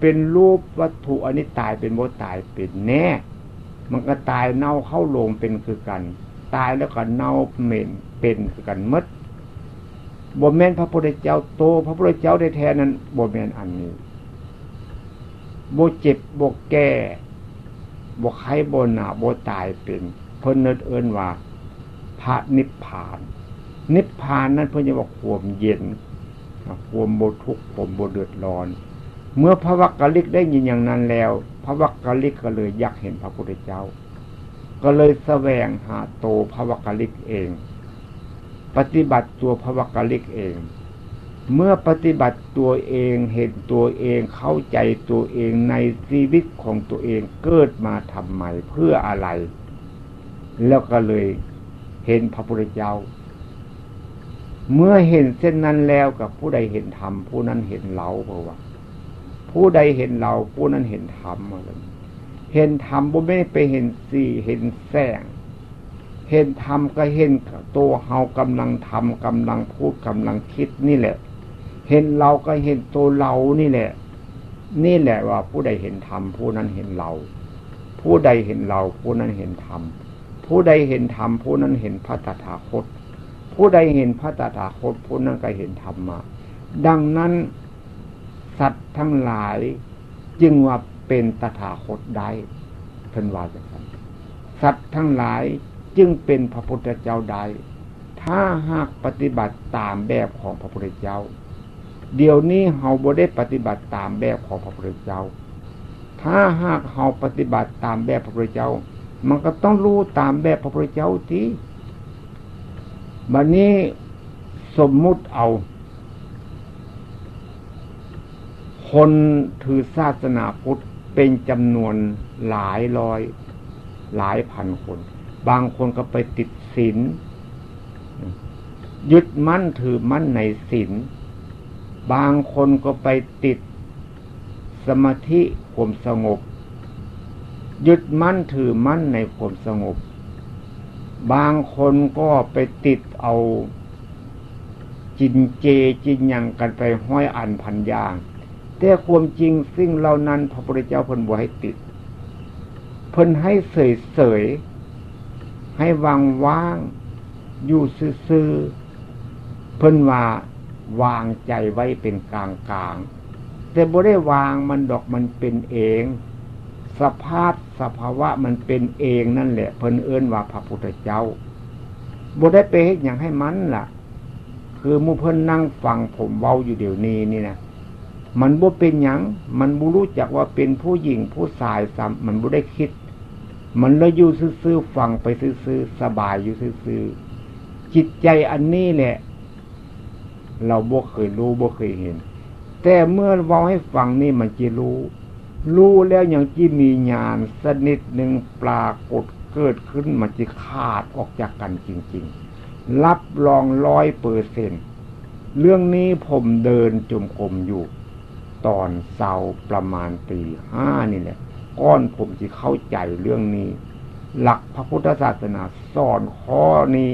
เป็นรูปวัตถุอันนี้ตายเป็นบ่ตายเป็นแน่ มันก็ตายเน่าเข้าลงเป็นคือกัน ตายแล้วก็เน่าเหม็นเป็นคือกันมดบ่แมนพระพุทธเจ้าโต พระพุทธเจ้าได้แทนนั้นบ่แมนอันนี้โบเจ็บโบแก่โบไข้โบหนาโบตายเป็นเพิ่นเนิดเอินว่าพระนิพพาน นิพพานนั้นเพิ่นจะบอกขวมเย็นขวมโบทุกข์ผมโบเดือดร้อน เมื่อพระวักกะลิกได้ยินอย่างนั้นแล้ว พระวักกะลิกก็เลยอยากเห็นพระพุทธเจ้า ก็เลยแสวงหาโตพระวักกะลิกเอง ปฏิบัติตัวพระวักกะลิกเอง เมื่อปฏิบัติตัวเองเห็นตัวเองเข้าใจตัวเองในชีวิตของตัวเองเกิดมาทำไมเพื่ออะไร แล้วก็เลยเห็นพระพุทธเจ้า เมื่อเห็นเส้นนั้นแล้วกับผู้ใดเห็นธรรมผู้นั้นเห็นเราเพราะว่า ผู้ใดเห็นเราผู้นั้นเห็นธรรมอะไรเห็นธรรมบ่ไม่ไปเห็นสีเห็นแสง เห็นธรรมก็เห็นตัวเฮากำลังทำกำลังพูดกำลังคิดนี่แหละ เห็นเราก็เห็นตัวเรานี่แหละ นี่แหละว่าผู้ใดเห็นธรรมผู้นั้นเห็นเรา ผู้ใดเห็นเราผู้นั้นเห็นธรรมผู้ใดเห็นธรรมผู้นั้นเห็นพระตถาคต ผู้ใดเห็นพระตถาคตผู้นั้นก็เห็นธรรมมาดังนั้น สัตว์ทั้งหลายจึงว่าเป็นตถาคตได้เพิ่นว่าอย่างนั้นสัตว์ทั้งหลายจึงเป็นพระพุทธเจ้าได้ถ้าหากปฏิบัติตามแบบของพระพุทธเจ้า เดี๋ยวนี้เฮาบ่ได้ปฏิบัติตามแบบของพระพุทธเจ้า ถ้าหากเราปฏิบัติตามแบบพระพุทธเจ้า มันก็ต้องรู้ตามแบบพระพุทธเจ้าที่บัดนนี้สมมุติเอา คนถือศาสนาพุทธเป็นจำนวนหลายร้อย หลายพันคน บางคนก็ไปติดศีลยึดมั่นถือมั่นในศีลบางคนก็ไปติดสมาธิความสงบ ยึดมั่นถือมั่นในความสงบ บางคนก็ไปติดเอาจินเจจินยังกันไปห้อยอันพันยาง แต่ความจริงซึ่งเหล่านั้นพระพุทธเจ้าเพิ่นบ่ให้ติด เพิ่นให้เสยเสยให้วางว่าง อยู่ซื่อเพิ่นว่าวางใจไว้เป็นกลางกลางแต่บ่ได้วางมันดอกมันเป็นเอง สภาพสภาวะมันเป็นเองนั่นแหละ เพิ่นเอื้นว่าพระพุทธเจ้าบ่ได้ไปให้อย่างให้มันล่ะ คือมูเพิ่นนั่งฟังผมเว้าอยู่เดี๋ยวนี้นี่นะ มันบ่เป็นหยัง มันบ่รู้จักว่าเป็นผู้หญิงผู้ชายซ้ำมันบ่ได้คิด มันเลยอยู่ซื่อๆฟังไปซื่อๆสบายอยู่ซื่อๆจิตใจอันนี้แหละ เราบ่เคยรู้บ่เคยเห็น แต่เมื่อเว้าให้ฟังนี่มันจะรู้ รู้แล้วอย่างที่มีญาณสนิดหนึ่งปรากฏเกิดขึ้นมันจะขาดออกจากกันจริง ๆ รับรองร้อยเปอร์เซนเรื่องนี้ผมเดินจมกรมอยู่ ตอนเสาประมาณตีห้านี่แหละ ก้อนผมจะเข้าใจเรื่องนี้ หลักพระพุทธศาสนาสอนข้อนี้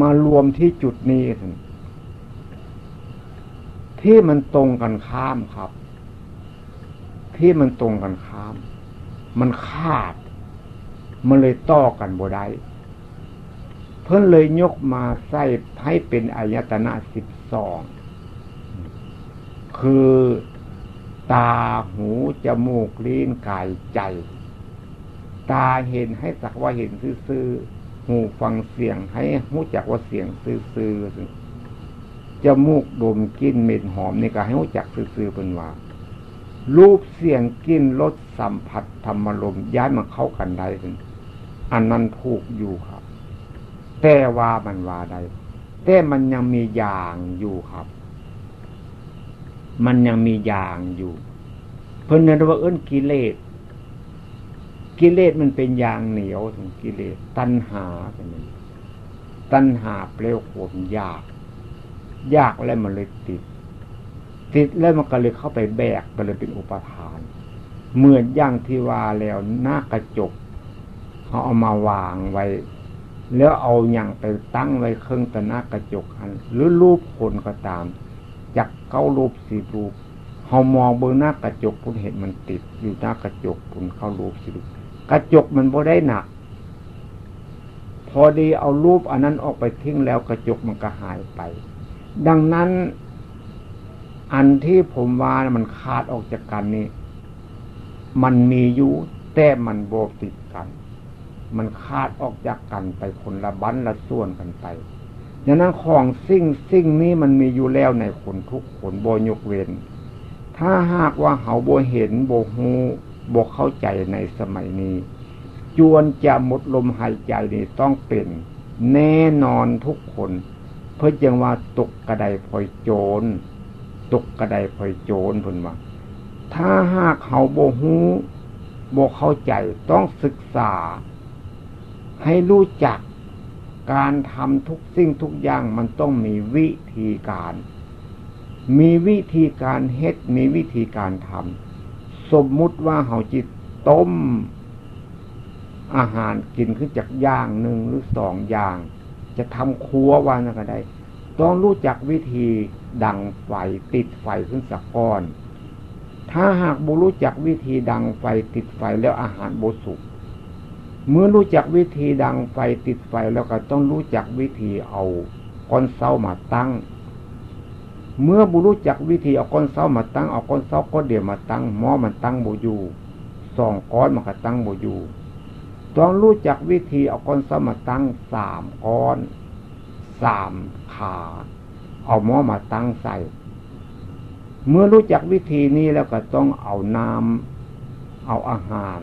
มารวมที่จุดนี้ ที่มันตรงกันข้ามครับ ที่มันตรงกันข้าม มันขาด มันเลยต่อกันบ่ได้เพิ่นเลยยกมาใส่ให้เป็นอายตนะสิบสอง คือตาหูจมูกลิ้นกายใจ ตาเห็นให้สักว่าเห็นซื่อๆหูฟังเสียงให้หูจักว่าเสียงซื่อๆจมูกดมกลิ่นเหม็นหอมนี่ก็ให้รู้จักซื่อๆเป็นว่ารูปเสียงกลิ่นรสสัมผัสธรรมลมย้ายมาเข้ากันได้อันนั้นถูกอยู่ครับ แต่ว่ามันว่าได้แต่มันยังมีอย่างอยู่ครับ มันยังมีอย่างอยู่ เพิ่นนั้นว่าเอิ้นกิเลสกิเลสมันเป็นยางเหนียวถึงกิเลสตัณหาเป็นตัณหาเปลวขมยาก ยากแล้วมันเลยติด ติดแล้วมันก็เลยเข้าไปแบกไปเลยเป็นอุปทาน เหมือนอย่างที่ว่าแล้วหน้ากระจกเขาเอามาวางไว้ แล้วเอาอย่างไปตั้งไว้เครื่องตะหน้ากระจกอันหรือรูปคนก็ตาม เก้ารูปสี่รูปเขามองเบนหน้ากระจกพุ่นเห็นมันติด อยู่หน้ากระจกพุ่นเข้ารูปสี่รูปกระจกมันบ่ได้หนัก พอดีเอารูปอันนั้นออกไปทิ้งแล้วกระจกมันก็หายไป ดังนั้น อันที่ผมว่ามันขาดออกจากกันนี่มันมีอยู่แต่มันโบติดกัน มันขาดออกจากกันไปคนละบันละส่วนกันไป ดังนั้นของสิ่งสิ่งนี้มันมีอยู่แล้วในคนทุกคนโบยกเว้น ถ้าหากว่าเขาโบเห็นโบหูโบเข้าใจในสมัยนี้ จวนจะหมดลมหายใจนี่ต้องเป็นแน่นอนทุกคน เพื่อจังว่าตกกระไดพลอยโจรตกกระไดพลอยโจรพุ่นว่า ถ้าหากเขาโบหูโบเข้าใจต้องศึกษา ให้รู้จัก การทำทุกสิ่งทุกอย่างมันต้องมีวิธีการ มีวิธีการเฮ็ด มีวิธีการทำสมมุติว่าเขาจิตต้ม อาหารกินขึ้นจากอย่างหนึ่งหรือสองอย่าง จะทำครัววันก็ได้ ต้องรู้จักวิธีดังไฟติดไฟขึ้นสักก้อน ถ้าหากบุรู้จักวิธีดังไฟติดไฟแล้วอาหารบสุก เมื่อรู้จักวิธีดังไฟติดไฟแล้วก็ต้องรู้จักวิธีเอาก้อนเสามาตั้ง เมื่อบุรู้จักวิธีเอาก้อนเสามาตั้งเอาก้อนเสาก้อนเดียวมาตั้งหม้อมันตั้งโบยูสองก้อนมันก็ตั้งโบยูต้องรู้จักวิธีเอาก้อนเสามาตั้งสามก้อนสามขาเอาหม้อมาตั้งใส่ เมื่อรู้จักวิธีนี้แล้วก็ต้องเอาน้ำเอาอาหาร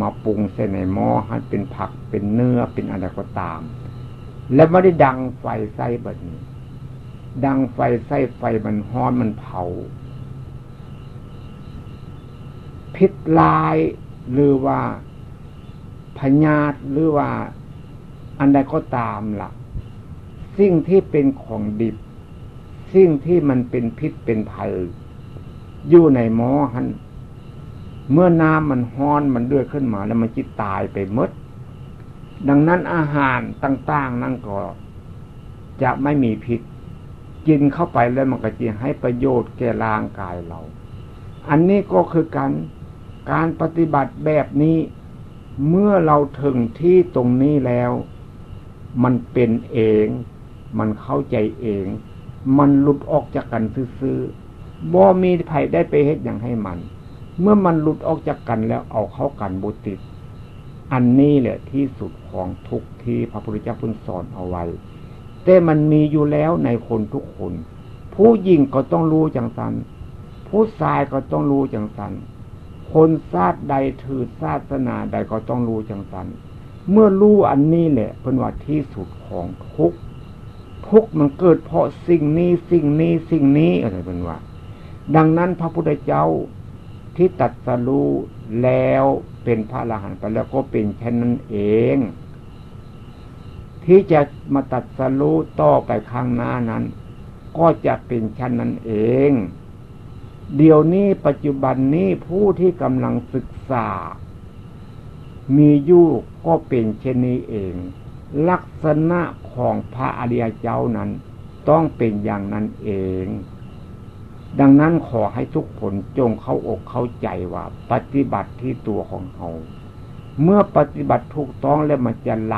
มาปรุงใส่ในหม้อให้เป็นผักเป็นเนื้อเป็นอะไรก็ตาม แล้วไม่ได้ดังไฟใส่แบบนี้ ดังไฟใส่ไฟมันฮ้อนมันเผาพิษลายหรือว่าพญาตหรือว่าอันใดก็ตามละ่ะ สิ่งที่เป็นของดิบ สิ่งที่มันเป็นพิษเป็นภัยอยู่ในหม้อหัน เมื่อน้ำมันฮ้อนมันเดือดขึ้นมา แล้วมันจิตตายไปมด ดังนั้นอาหารต่าง ๆ นั่นก็จะไม่มีพิษ กินเข้าไปแล้วมันก็จะให้ประโยชน์แก่ร่างกายเรา อันนี้ก็คือการการปฏิบัติแบบนี้ เมื่อเราถึงที่ตรงนี้แล้ว มันเป็นเอง มันเข้าใจเอง มันหลุดออกจากกันซื้อบ่มีไผได้ไปเฮ็ดอย่างให้มัน เมื่อมันหลุดออกจากกันแล้วเอาเข้ากันบุติดอันนี้แหละที่สุดของทุกที่พระพุทธเจ้าพุทธสอนเอาไว้ แต่มันมีอยู่แล้วในคนทุกคน ผู้หญิงก็ต้องรู้จังสัน ผู้ชายก็ต้องรู้จังสัน คนชาติใดถือศาสนาใดก็ต้องรู้จังสัน เมื่อรู้อันนี้แหละเป็นว่าที่สุดของทุกทุกมันเกิดเพราะสิ่งนี้สิ่งนี้สิ่งนี้อะไรเป็นว่า ดังนั้นพระพุทธเจ้า ที่ตัดสรู้แล้วเป็นพระอรหันต์ไปแล้วก็เป็นแค่นั้นเอง ที่จะมาตัดสรู้ต่อไปข้างหน้านั้น ก็จะเป็นแค่นั้นเอง เดี๋ยวนี้ปัจจุบันนี้ผู้ที่กำลังศึกษา มีอยู่ก็เป็นเช่นนี้เอง ลักษณะของพระอริยเจ้านั้นต้องเป็นอย่างนั้นเอง ดังนั้นขอให้ทุกคนจงเข้าอกเข้าใจว่า ปฏิบัติที่ตัวของเขา เมื่อปฏิบัติถูกต้องแล้วมันจะไหล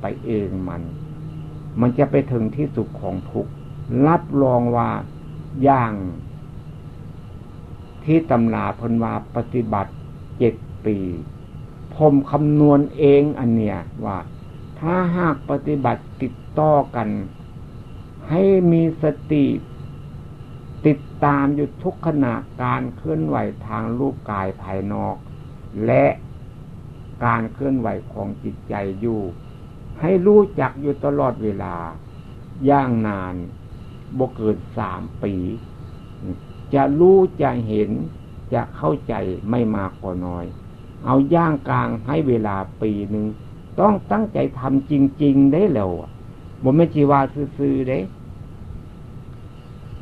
ไปเองมัน มันจะไปถึงที่สุดของทุกรับรองว่าอย่าง ที่ตำราพนวาปฏิบัติเจ็ดปีผมคำนวณเองอันเนี้ยว่า ถ้าหากปฏิบัติติดต่อกัน ให้มีสติ ติดตามอยู่ทุกขณะการเคลื่อนไหวทางรูปกายภายนอก และการเคลื่อนไหวของจิตใจอยู่ ให้รู้จักอยู่ตลอดเวลา ย่างนานบกเกินสามปี จะรู้จะเห็นจะเข้าใจไม่มากกว่าน้อย เอาย่างกลางให้เวลาปีหนึ่ง ต้องตั้งใจทำจริง ๆ ได้แล้วบ่ไม่จีวาซื้อๆได้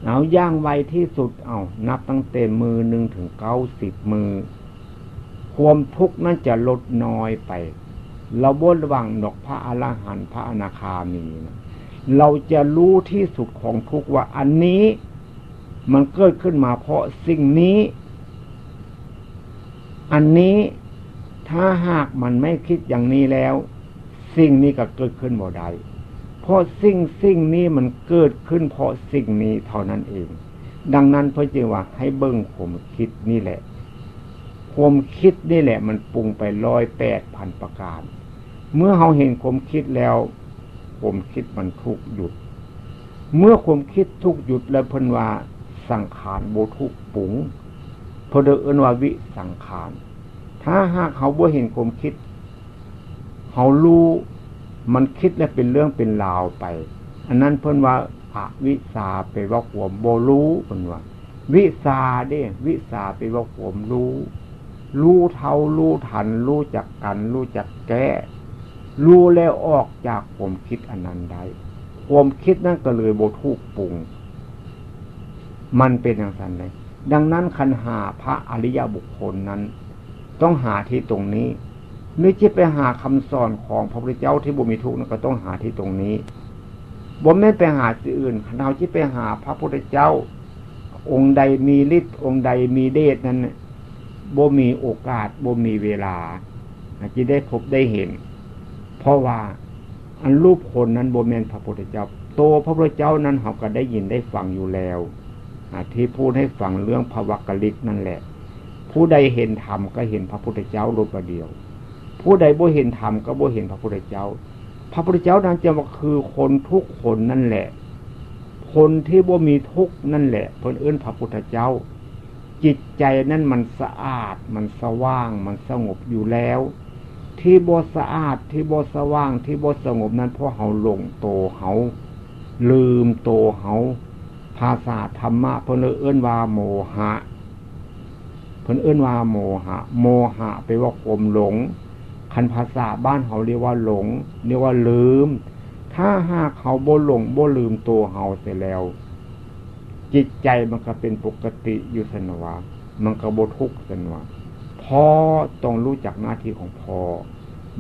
เอาย่างไวที่สุดเอานับตั้งแต่มือหนึ่งถึงเก้าสิบมือ ความทุกข์นั้นจะลดน้อยไป เราบนระวังดอกพระอรหันต์พระอนาคามีนะเราจะรู้ที่สุดของทุกข์ว่าอันนี้มันเกิดขึ้นมาเพราะสิ่งนี้ อันนี้ถ้าหากมันไม่คิดอย่างนี้แล้ว สิ่งนี้ก็เกิดขึ้นบ่ได้ เพราะสิ่งสิ่งนี้มันเกิดขึ้นเพราะสิ่งนี้เท่านั้นเอง ดังนั้นพระจึงว่าให้เบิ้งผมคิดนี่แหละผมคิดนี่แหละ มันปรุงไปร้อยแปดพันประการ เมื่อเราเห็นผมคิดแล้วผมคิดมันทุกหยุด เมื่อผมคิดทุกหยุดแล้วพนว่าสังขารโบทุกปุงพอเดินว่าวิสังขาร ถ้าหากเขาบ่เห็นผมคิดเขารู้ มันคิดและเป็นเรื่องเป็นราวไป อันนั้นเพิ่นว่าอวิสาไปว่าขวมโบรู้เพิ่นว่า วิสาเด้วิสาไปว่าขวมรู้ รู้เท่ารู้ทัน รู้จักกัน รู้จักแก้ รู้แล้วออกจากผมคิดอันนั้นได้ผมคิดนั่นก็เลยโบทุกปุง มันเป็นอย่างนั้นเลยดังนั้นคันหาพระอริยบุคคลนั้น ต้องหาที่ตรงนี้ หรือจะไปหาคำสอนของพระพุทธเจ้าที่บุมีทุกข์ก็ต้องหาที่ตรงนี้บ่ไม่ไปหาที่อื่นเราที่ไปหาพระพุทธเจ้า องค์ใดมีฤทธิ์องค์ใดมีเดชนั้นบ่มีโอกาสบ่มีเวลาจะได้พบได้เห็น เพราะว่าอันรูปคนนั้นโบเมนพระพุทธเจ้า โตพระพุทธเจ้านั้นเขาก็ได้ยินได้ฟังอยู่แล้วที่พูดให้ฟังเรื่องภวกลิกนั่นแหละ ผู้ใดเห็นธรรมก็เห็นพระพุทธเจ้ารูปเดียว ผู้ใดบ่เห็นธรรมก็บ่เห็นพระพุทธเจ้า พระพุทธเจ้านั้นจะว่าคือคนทุกคนนั่นแหละ คนที่บ่มีทุกนั่นแหละเพิ่นเอื้นพระพุทธเจ้า จิตใจนั่นมันสะอาด มันสว่าง มันสงบอยู่แล้ว ที่บสะอาดที่บสว่างที่บสงบนั้นเพราะเขาหลงโตเขาลืมโตเขาภาษาธรรมะเพิ่นเอื้นว่าโมหะเพิ่นเอื้นว่าโมหะ โมหะไปว่าความหลง คันภาษาบ้านเขาเรียกว่าหลงเรียกว่าลืม ถ้าหากเขาโบหลงโบลืมตัวเขาเสร็จแล้ว จิตใจมันก็เป็นปกติอยู่สนวะมันก็บทุกสนวะพ่อต้องรู้จักหน้าที่ของพ่อ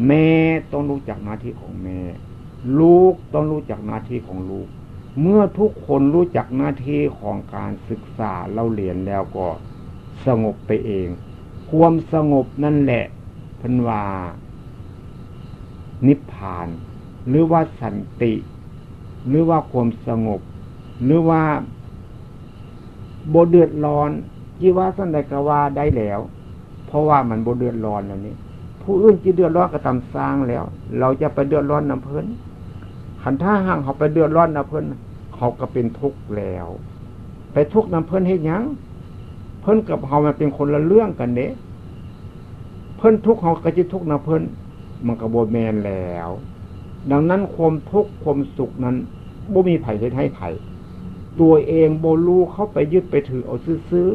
แม่ต้องรู้จักหน้าที่ของแม่ ลูกต้องรู้จักหน้าที่ของลูก เมื่อทุกคนรู้จักหน้าที่ของการศึกษาเล่าเรียนแล้วก็สงบไปเอง ความสงบนั่นแหละ พันวา นิพพาน หรือว่าสันติ หรือว่าความสงบ หรือว่าโบเดือดร้อนจีว่าสันใดกว่าได้แล้ว เพราะว่ามันโบเดือดร้อนแล้วนี้ ผู้อื่นจีเดือดร้อนก็ตำสร้างแล้ว เราจะไปเดือดร้อนน้ำเพลินขันท่าห่างเขาไปเดือดร้อนน้ำเพลินเขาก็เป็นทุกข์แล้ว ไปทุกข์น้ำเพลินให้ยังเพิ่นกับเขามันเป็นคนละเรื่องกันเด้ พิ่นทุกข์เขาก็จะทุกข์นะเพิ่นมันก็โบแมนแล้ว ดังนั้นความทุกข์ความสุขนั้นบ่มีไผ่ให้ไผ่ตัวเองโบลูเข้าไปยึดไปถือเอาซื้อ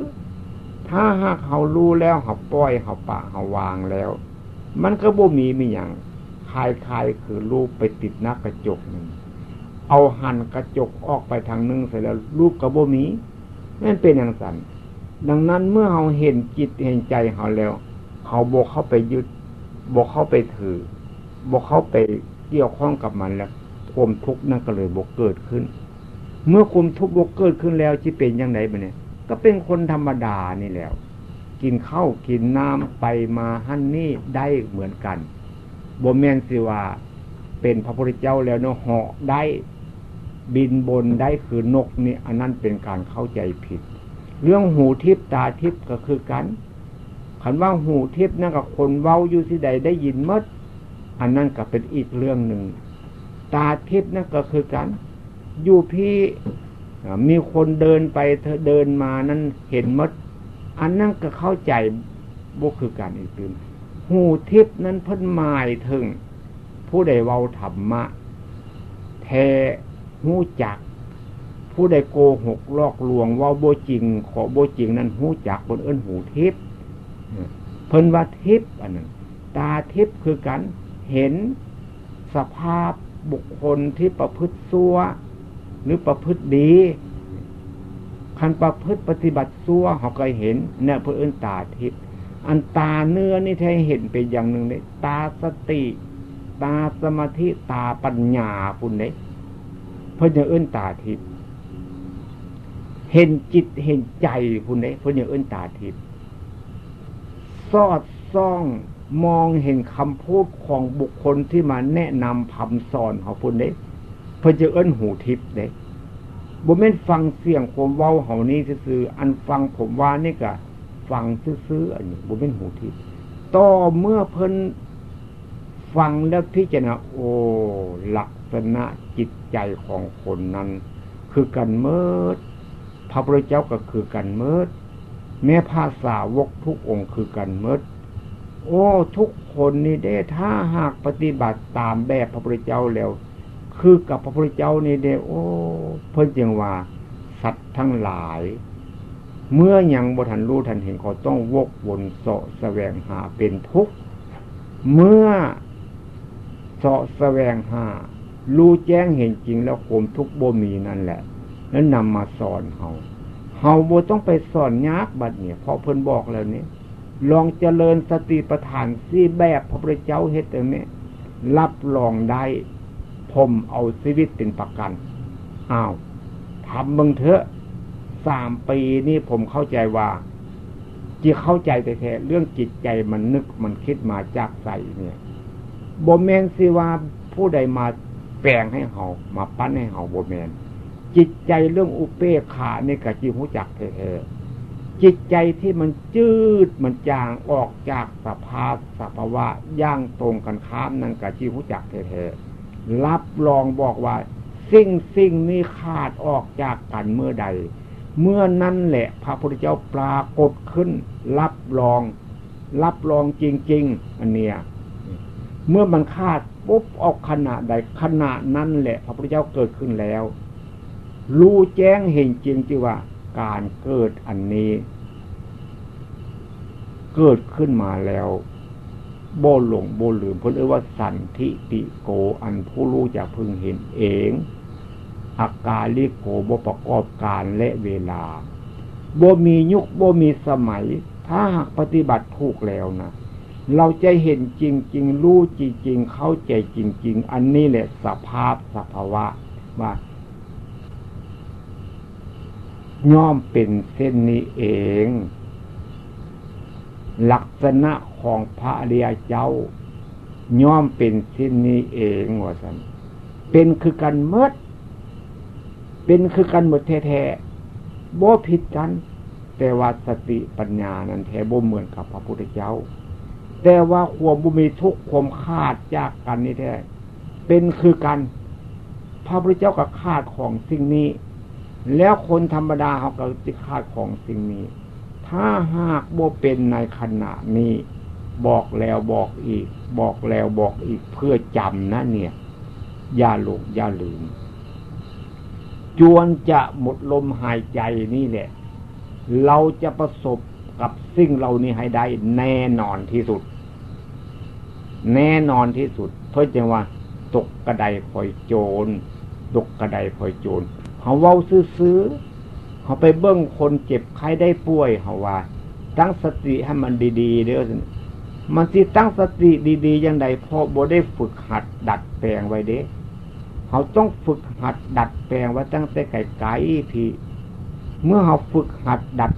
ถ้าหากเขารู้แล้วเขาปล่อยเขาปะเขาวางแล้ว มันก็บ่มีมีอย่างคลายคลายคือรูปไปติดหน้ากระจกหนึ่งเอาหันกระจกออกไปทางนึงเสร็จแล้วรูปก็บ่มีนั่นเป็นอย่างสันดังนั้นเมื่อเราเห็นจิตเห็นใจเขาแล้ว เขาบกเข้าไปยึดบกเข้าไปถือบกเข้าไปเกี่ยวข้องกับมันแล้วความทุกข์นั่นก็เลยบกเกิดขึ้น เมื่อความทุกข์บกเกิดขึ้นแล้วที่เป็นยังไงบ้เนี่ย ก็เป็นคนธรรมดานี่แล้ว กินข้าวกินน้ำไปมาหั่นนี่ได้เหมือนกันบ่แมนสิว่าเป็นพระพุทธเจ้าแล้วเนาะเหาะได้บินบนได้คือนกนี่อันนั้นเป็นการเข้าใจผิด เรื่องหูทิพตาทิพก็คือกัน ขันว่าหูทิพนั่นกับคนเว้าอยู่ที่ใดได้ยินมด อันนั้นก็เป็นอีกเรื่องหนึ่ง ตาทิพนั่นก็คือกันอยู่พี่มีคนเดินไปเธอเดินมานั้นเห็นมด อันนั้นก็เข้าใจบุคือการอีกตื่นหูทิพนั้นเพิ่นหมายถึง ผู้ใดเว้าธรรมะ แท้หูจัก ผู้ใดโกหกลอกลวงว่าโบจริง ขอโบจริงนั้นหูจักบนเอิ้นหูทิพย์ เพิ่นว่าทิพย์อันนั้นตาทิพย์คือกันเห็นสภาพบุคคลที่ประพฤติซัวหรือประพฤติดีคันประพฤติปฏิบัติซัวเขาก็เห็นเนี่ยเพื่อเอิ้นตาทิพย์อันตาเนื้อนี่แท้เห็นเป็นอย่างหนึ่งเลยตาสติ ตาสมาธิตาปัญญาปุ่นเลยเพื่อจะเอิ้นตาทิพย์เห็นจิตเห็นใจคุณได้คุณอย่างเอื้นตาทิพย์ สอดซ่องมองเห็นคำพูดของบุคคลที่มาแนะนำพำสอนเขาคุณได้เพื่อจะเอื้นหูทิพย์เด้บุเม่นฟังเสียงผมเว้าเฮานี้ซื้ออันฟังผมว่านี่ก็ฟังซื้ออันนี้บุเม่นหูทิพย์ต่อเมื่อเพิ่นฟังแล้วพิจารณาโอ้ลักษณะจิตใจของคนนั้น คือกันเมื่อพระพุทธเจ้าก็คือกันเมิด แม้ภาษาวกทุกองค์คือกันเมดโอ้ ทุกคนนี่ได้ถ้าหากปฏิบัติตามแบบพระพุทธเจ้าแล้ว คือกับพระพุทธเจ้านี่ได้โอ้ เพิ่นจึงว่า สัตว์ทั้งหลาย เมื่อยังบทันรู้ทันเห็นเขาต้องวกวนเสาะแสวงหาเป็นทุกข์เมื่อเสาะแสวงหารู้แจ้งเห็นจริงแล้วโคมทุกบ่มีนั่นแหละ แล้วนำมาสอนเฮา เฮาโบต้องไปสอนยากบัดเนี่ยพอเพิ่นบอกแล้วนี่ลองเจริญสติปัฏฐานสี่แบบพระพุทธเจ้าเฮ็ดแต่นี้รับรองได้ ผมเอาชีวิตเป็นประกันอ้าวทำมึงเถอะสามปีนี่ผมเข้าใจว่าจีเข้าใจแต่แท้เรื่องจิตใจมันนึกมันคิดมาจากใสเนี่ยโบแมนสิว่าผู้ใดมาแปลงให้เฮามาปั้นให้เฮาโบแมน จิตใจเรื่องอุเปขาเนี่ยกะจิหูจักเออจิตใจที่มันจืดมันจางออกจากสภาพสภาวะย่างตรงกันข้ามนั่นกะจิหูจักเออรับรองบอกว่า สิ่งสิ่งนี้ขาดออกจากกันเมื่อใด เมื่อนั้นแหละ พระพุทธเจ้าปรากฏขึ้น รับรอง รับรองจริง ๆ อันเนี้ยเมื่อมันคาดปุ๊บออกขณะใดขณะนั้นแหละ พระพุทธเจ้าเกิดขึ้นแล้ว รู้แจ้งเห็นจริงที่ว่า การเกิดอันนี้ เกิดขึ้นมาแล้วโบหลงโบลืมเพราะเรียกว่าสันทิติโกอันผู้รู้จะพึงเห็นเองอาการลิโกบประกอบการและเวลาบ่มียุคบ่มีสมัย ถ้าหากปฏิบัติถูกแล้วนะเราจะเห็นจริง ๆ รู้จริง ๆ เข้าใจจริง ๆ อันนี้แหละสภาพสภาวะว่า ย่อมเป็นเส้นนี้เอง ลักษณะของพระเรียเจ้า ย่อมเป็นเส้นนี้เองว่าสันเป็นคือกันเมื่อเป็นคือกันหมดแท้ๆบ่ผิดกัน แต่ว่าสติปัญญานั้นแท้บ่เหมือนกับพระพุทธเจ้า แต่ว่าความบุมีทุกความขาดจากกันนี่แท้เป็นคือกัน พระพุทธเจ้าก็ขาดของสิ่งนี้ แล้วคนธรรมดาเขาก็จะขาดของสิ่งนี้ ถ้าหากบ่เป็นในขณะนี้ บอกแล้วบอกอีก บอกแล้วบอกอีกเพื่อจำนะเนี่ย อย่าหลงอย่าลืม จวนจะหมดลมหายใจนี่แหละ เราจะประสบกับสิ่งเหล่านี้ให้ได้แน่นอนที่สุด แน่นอนที่สุด เพื่อจะว่า ตกกระไดคอยโจร ตกกระไดคอยโจร เขาเว้าซื้อๆเขาไปเบิ้งคนเจ็บใครได้ป่วยเขาว่า ตั้งสติให้มันดีๆเด้อมันสิตั้งสติดีๆยังไงพอบ่ได้ฝึกหัดดัดแปลงไว้เด้เขาต้องฝึกหัดดัดแปลงไว้ตั้งแต่ไกลๆพี่ เมื่อเขาฝึกหัดดัด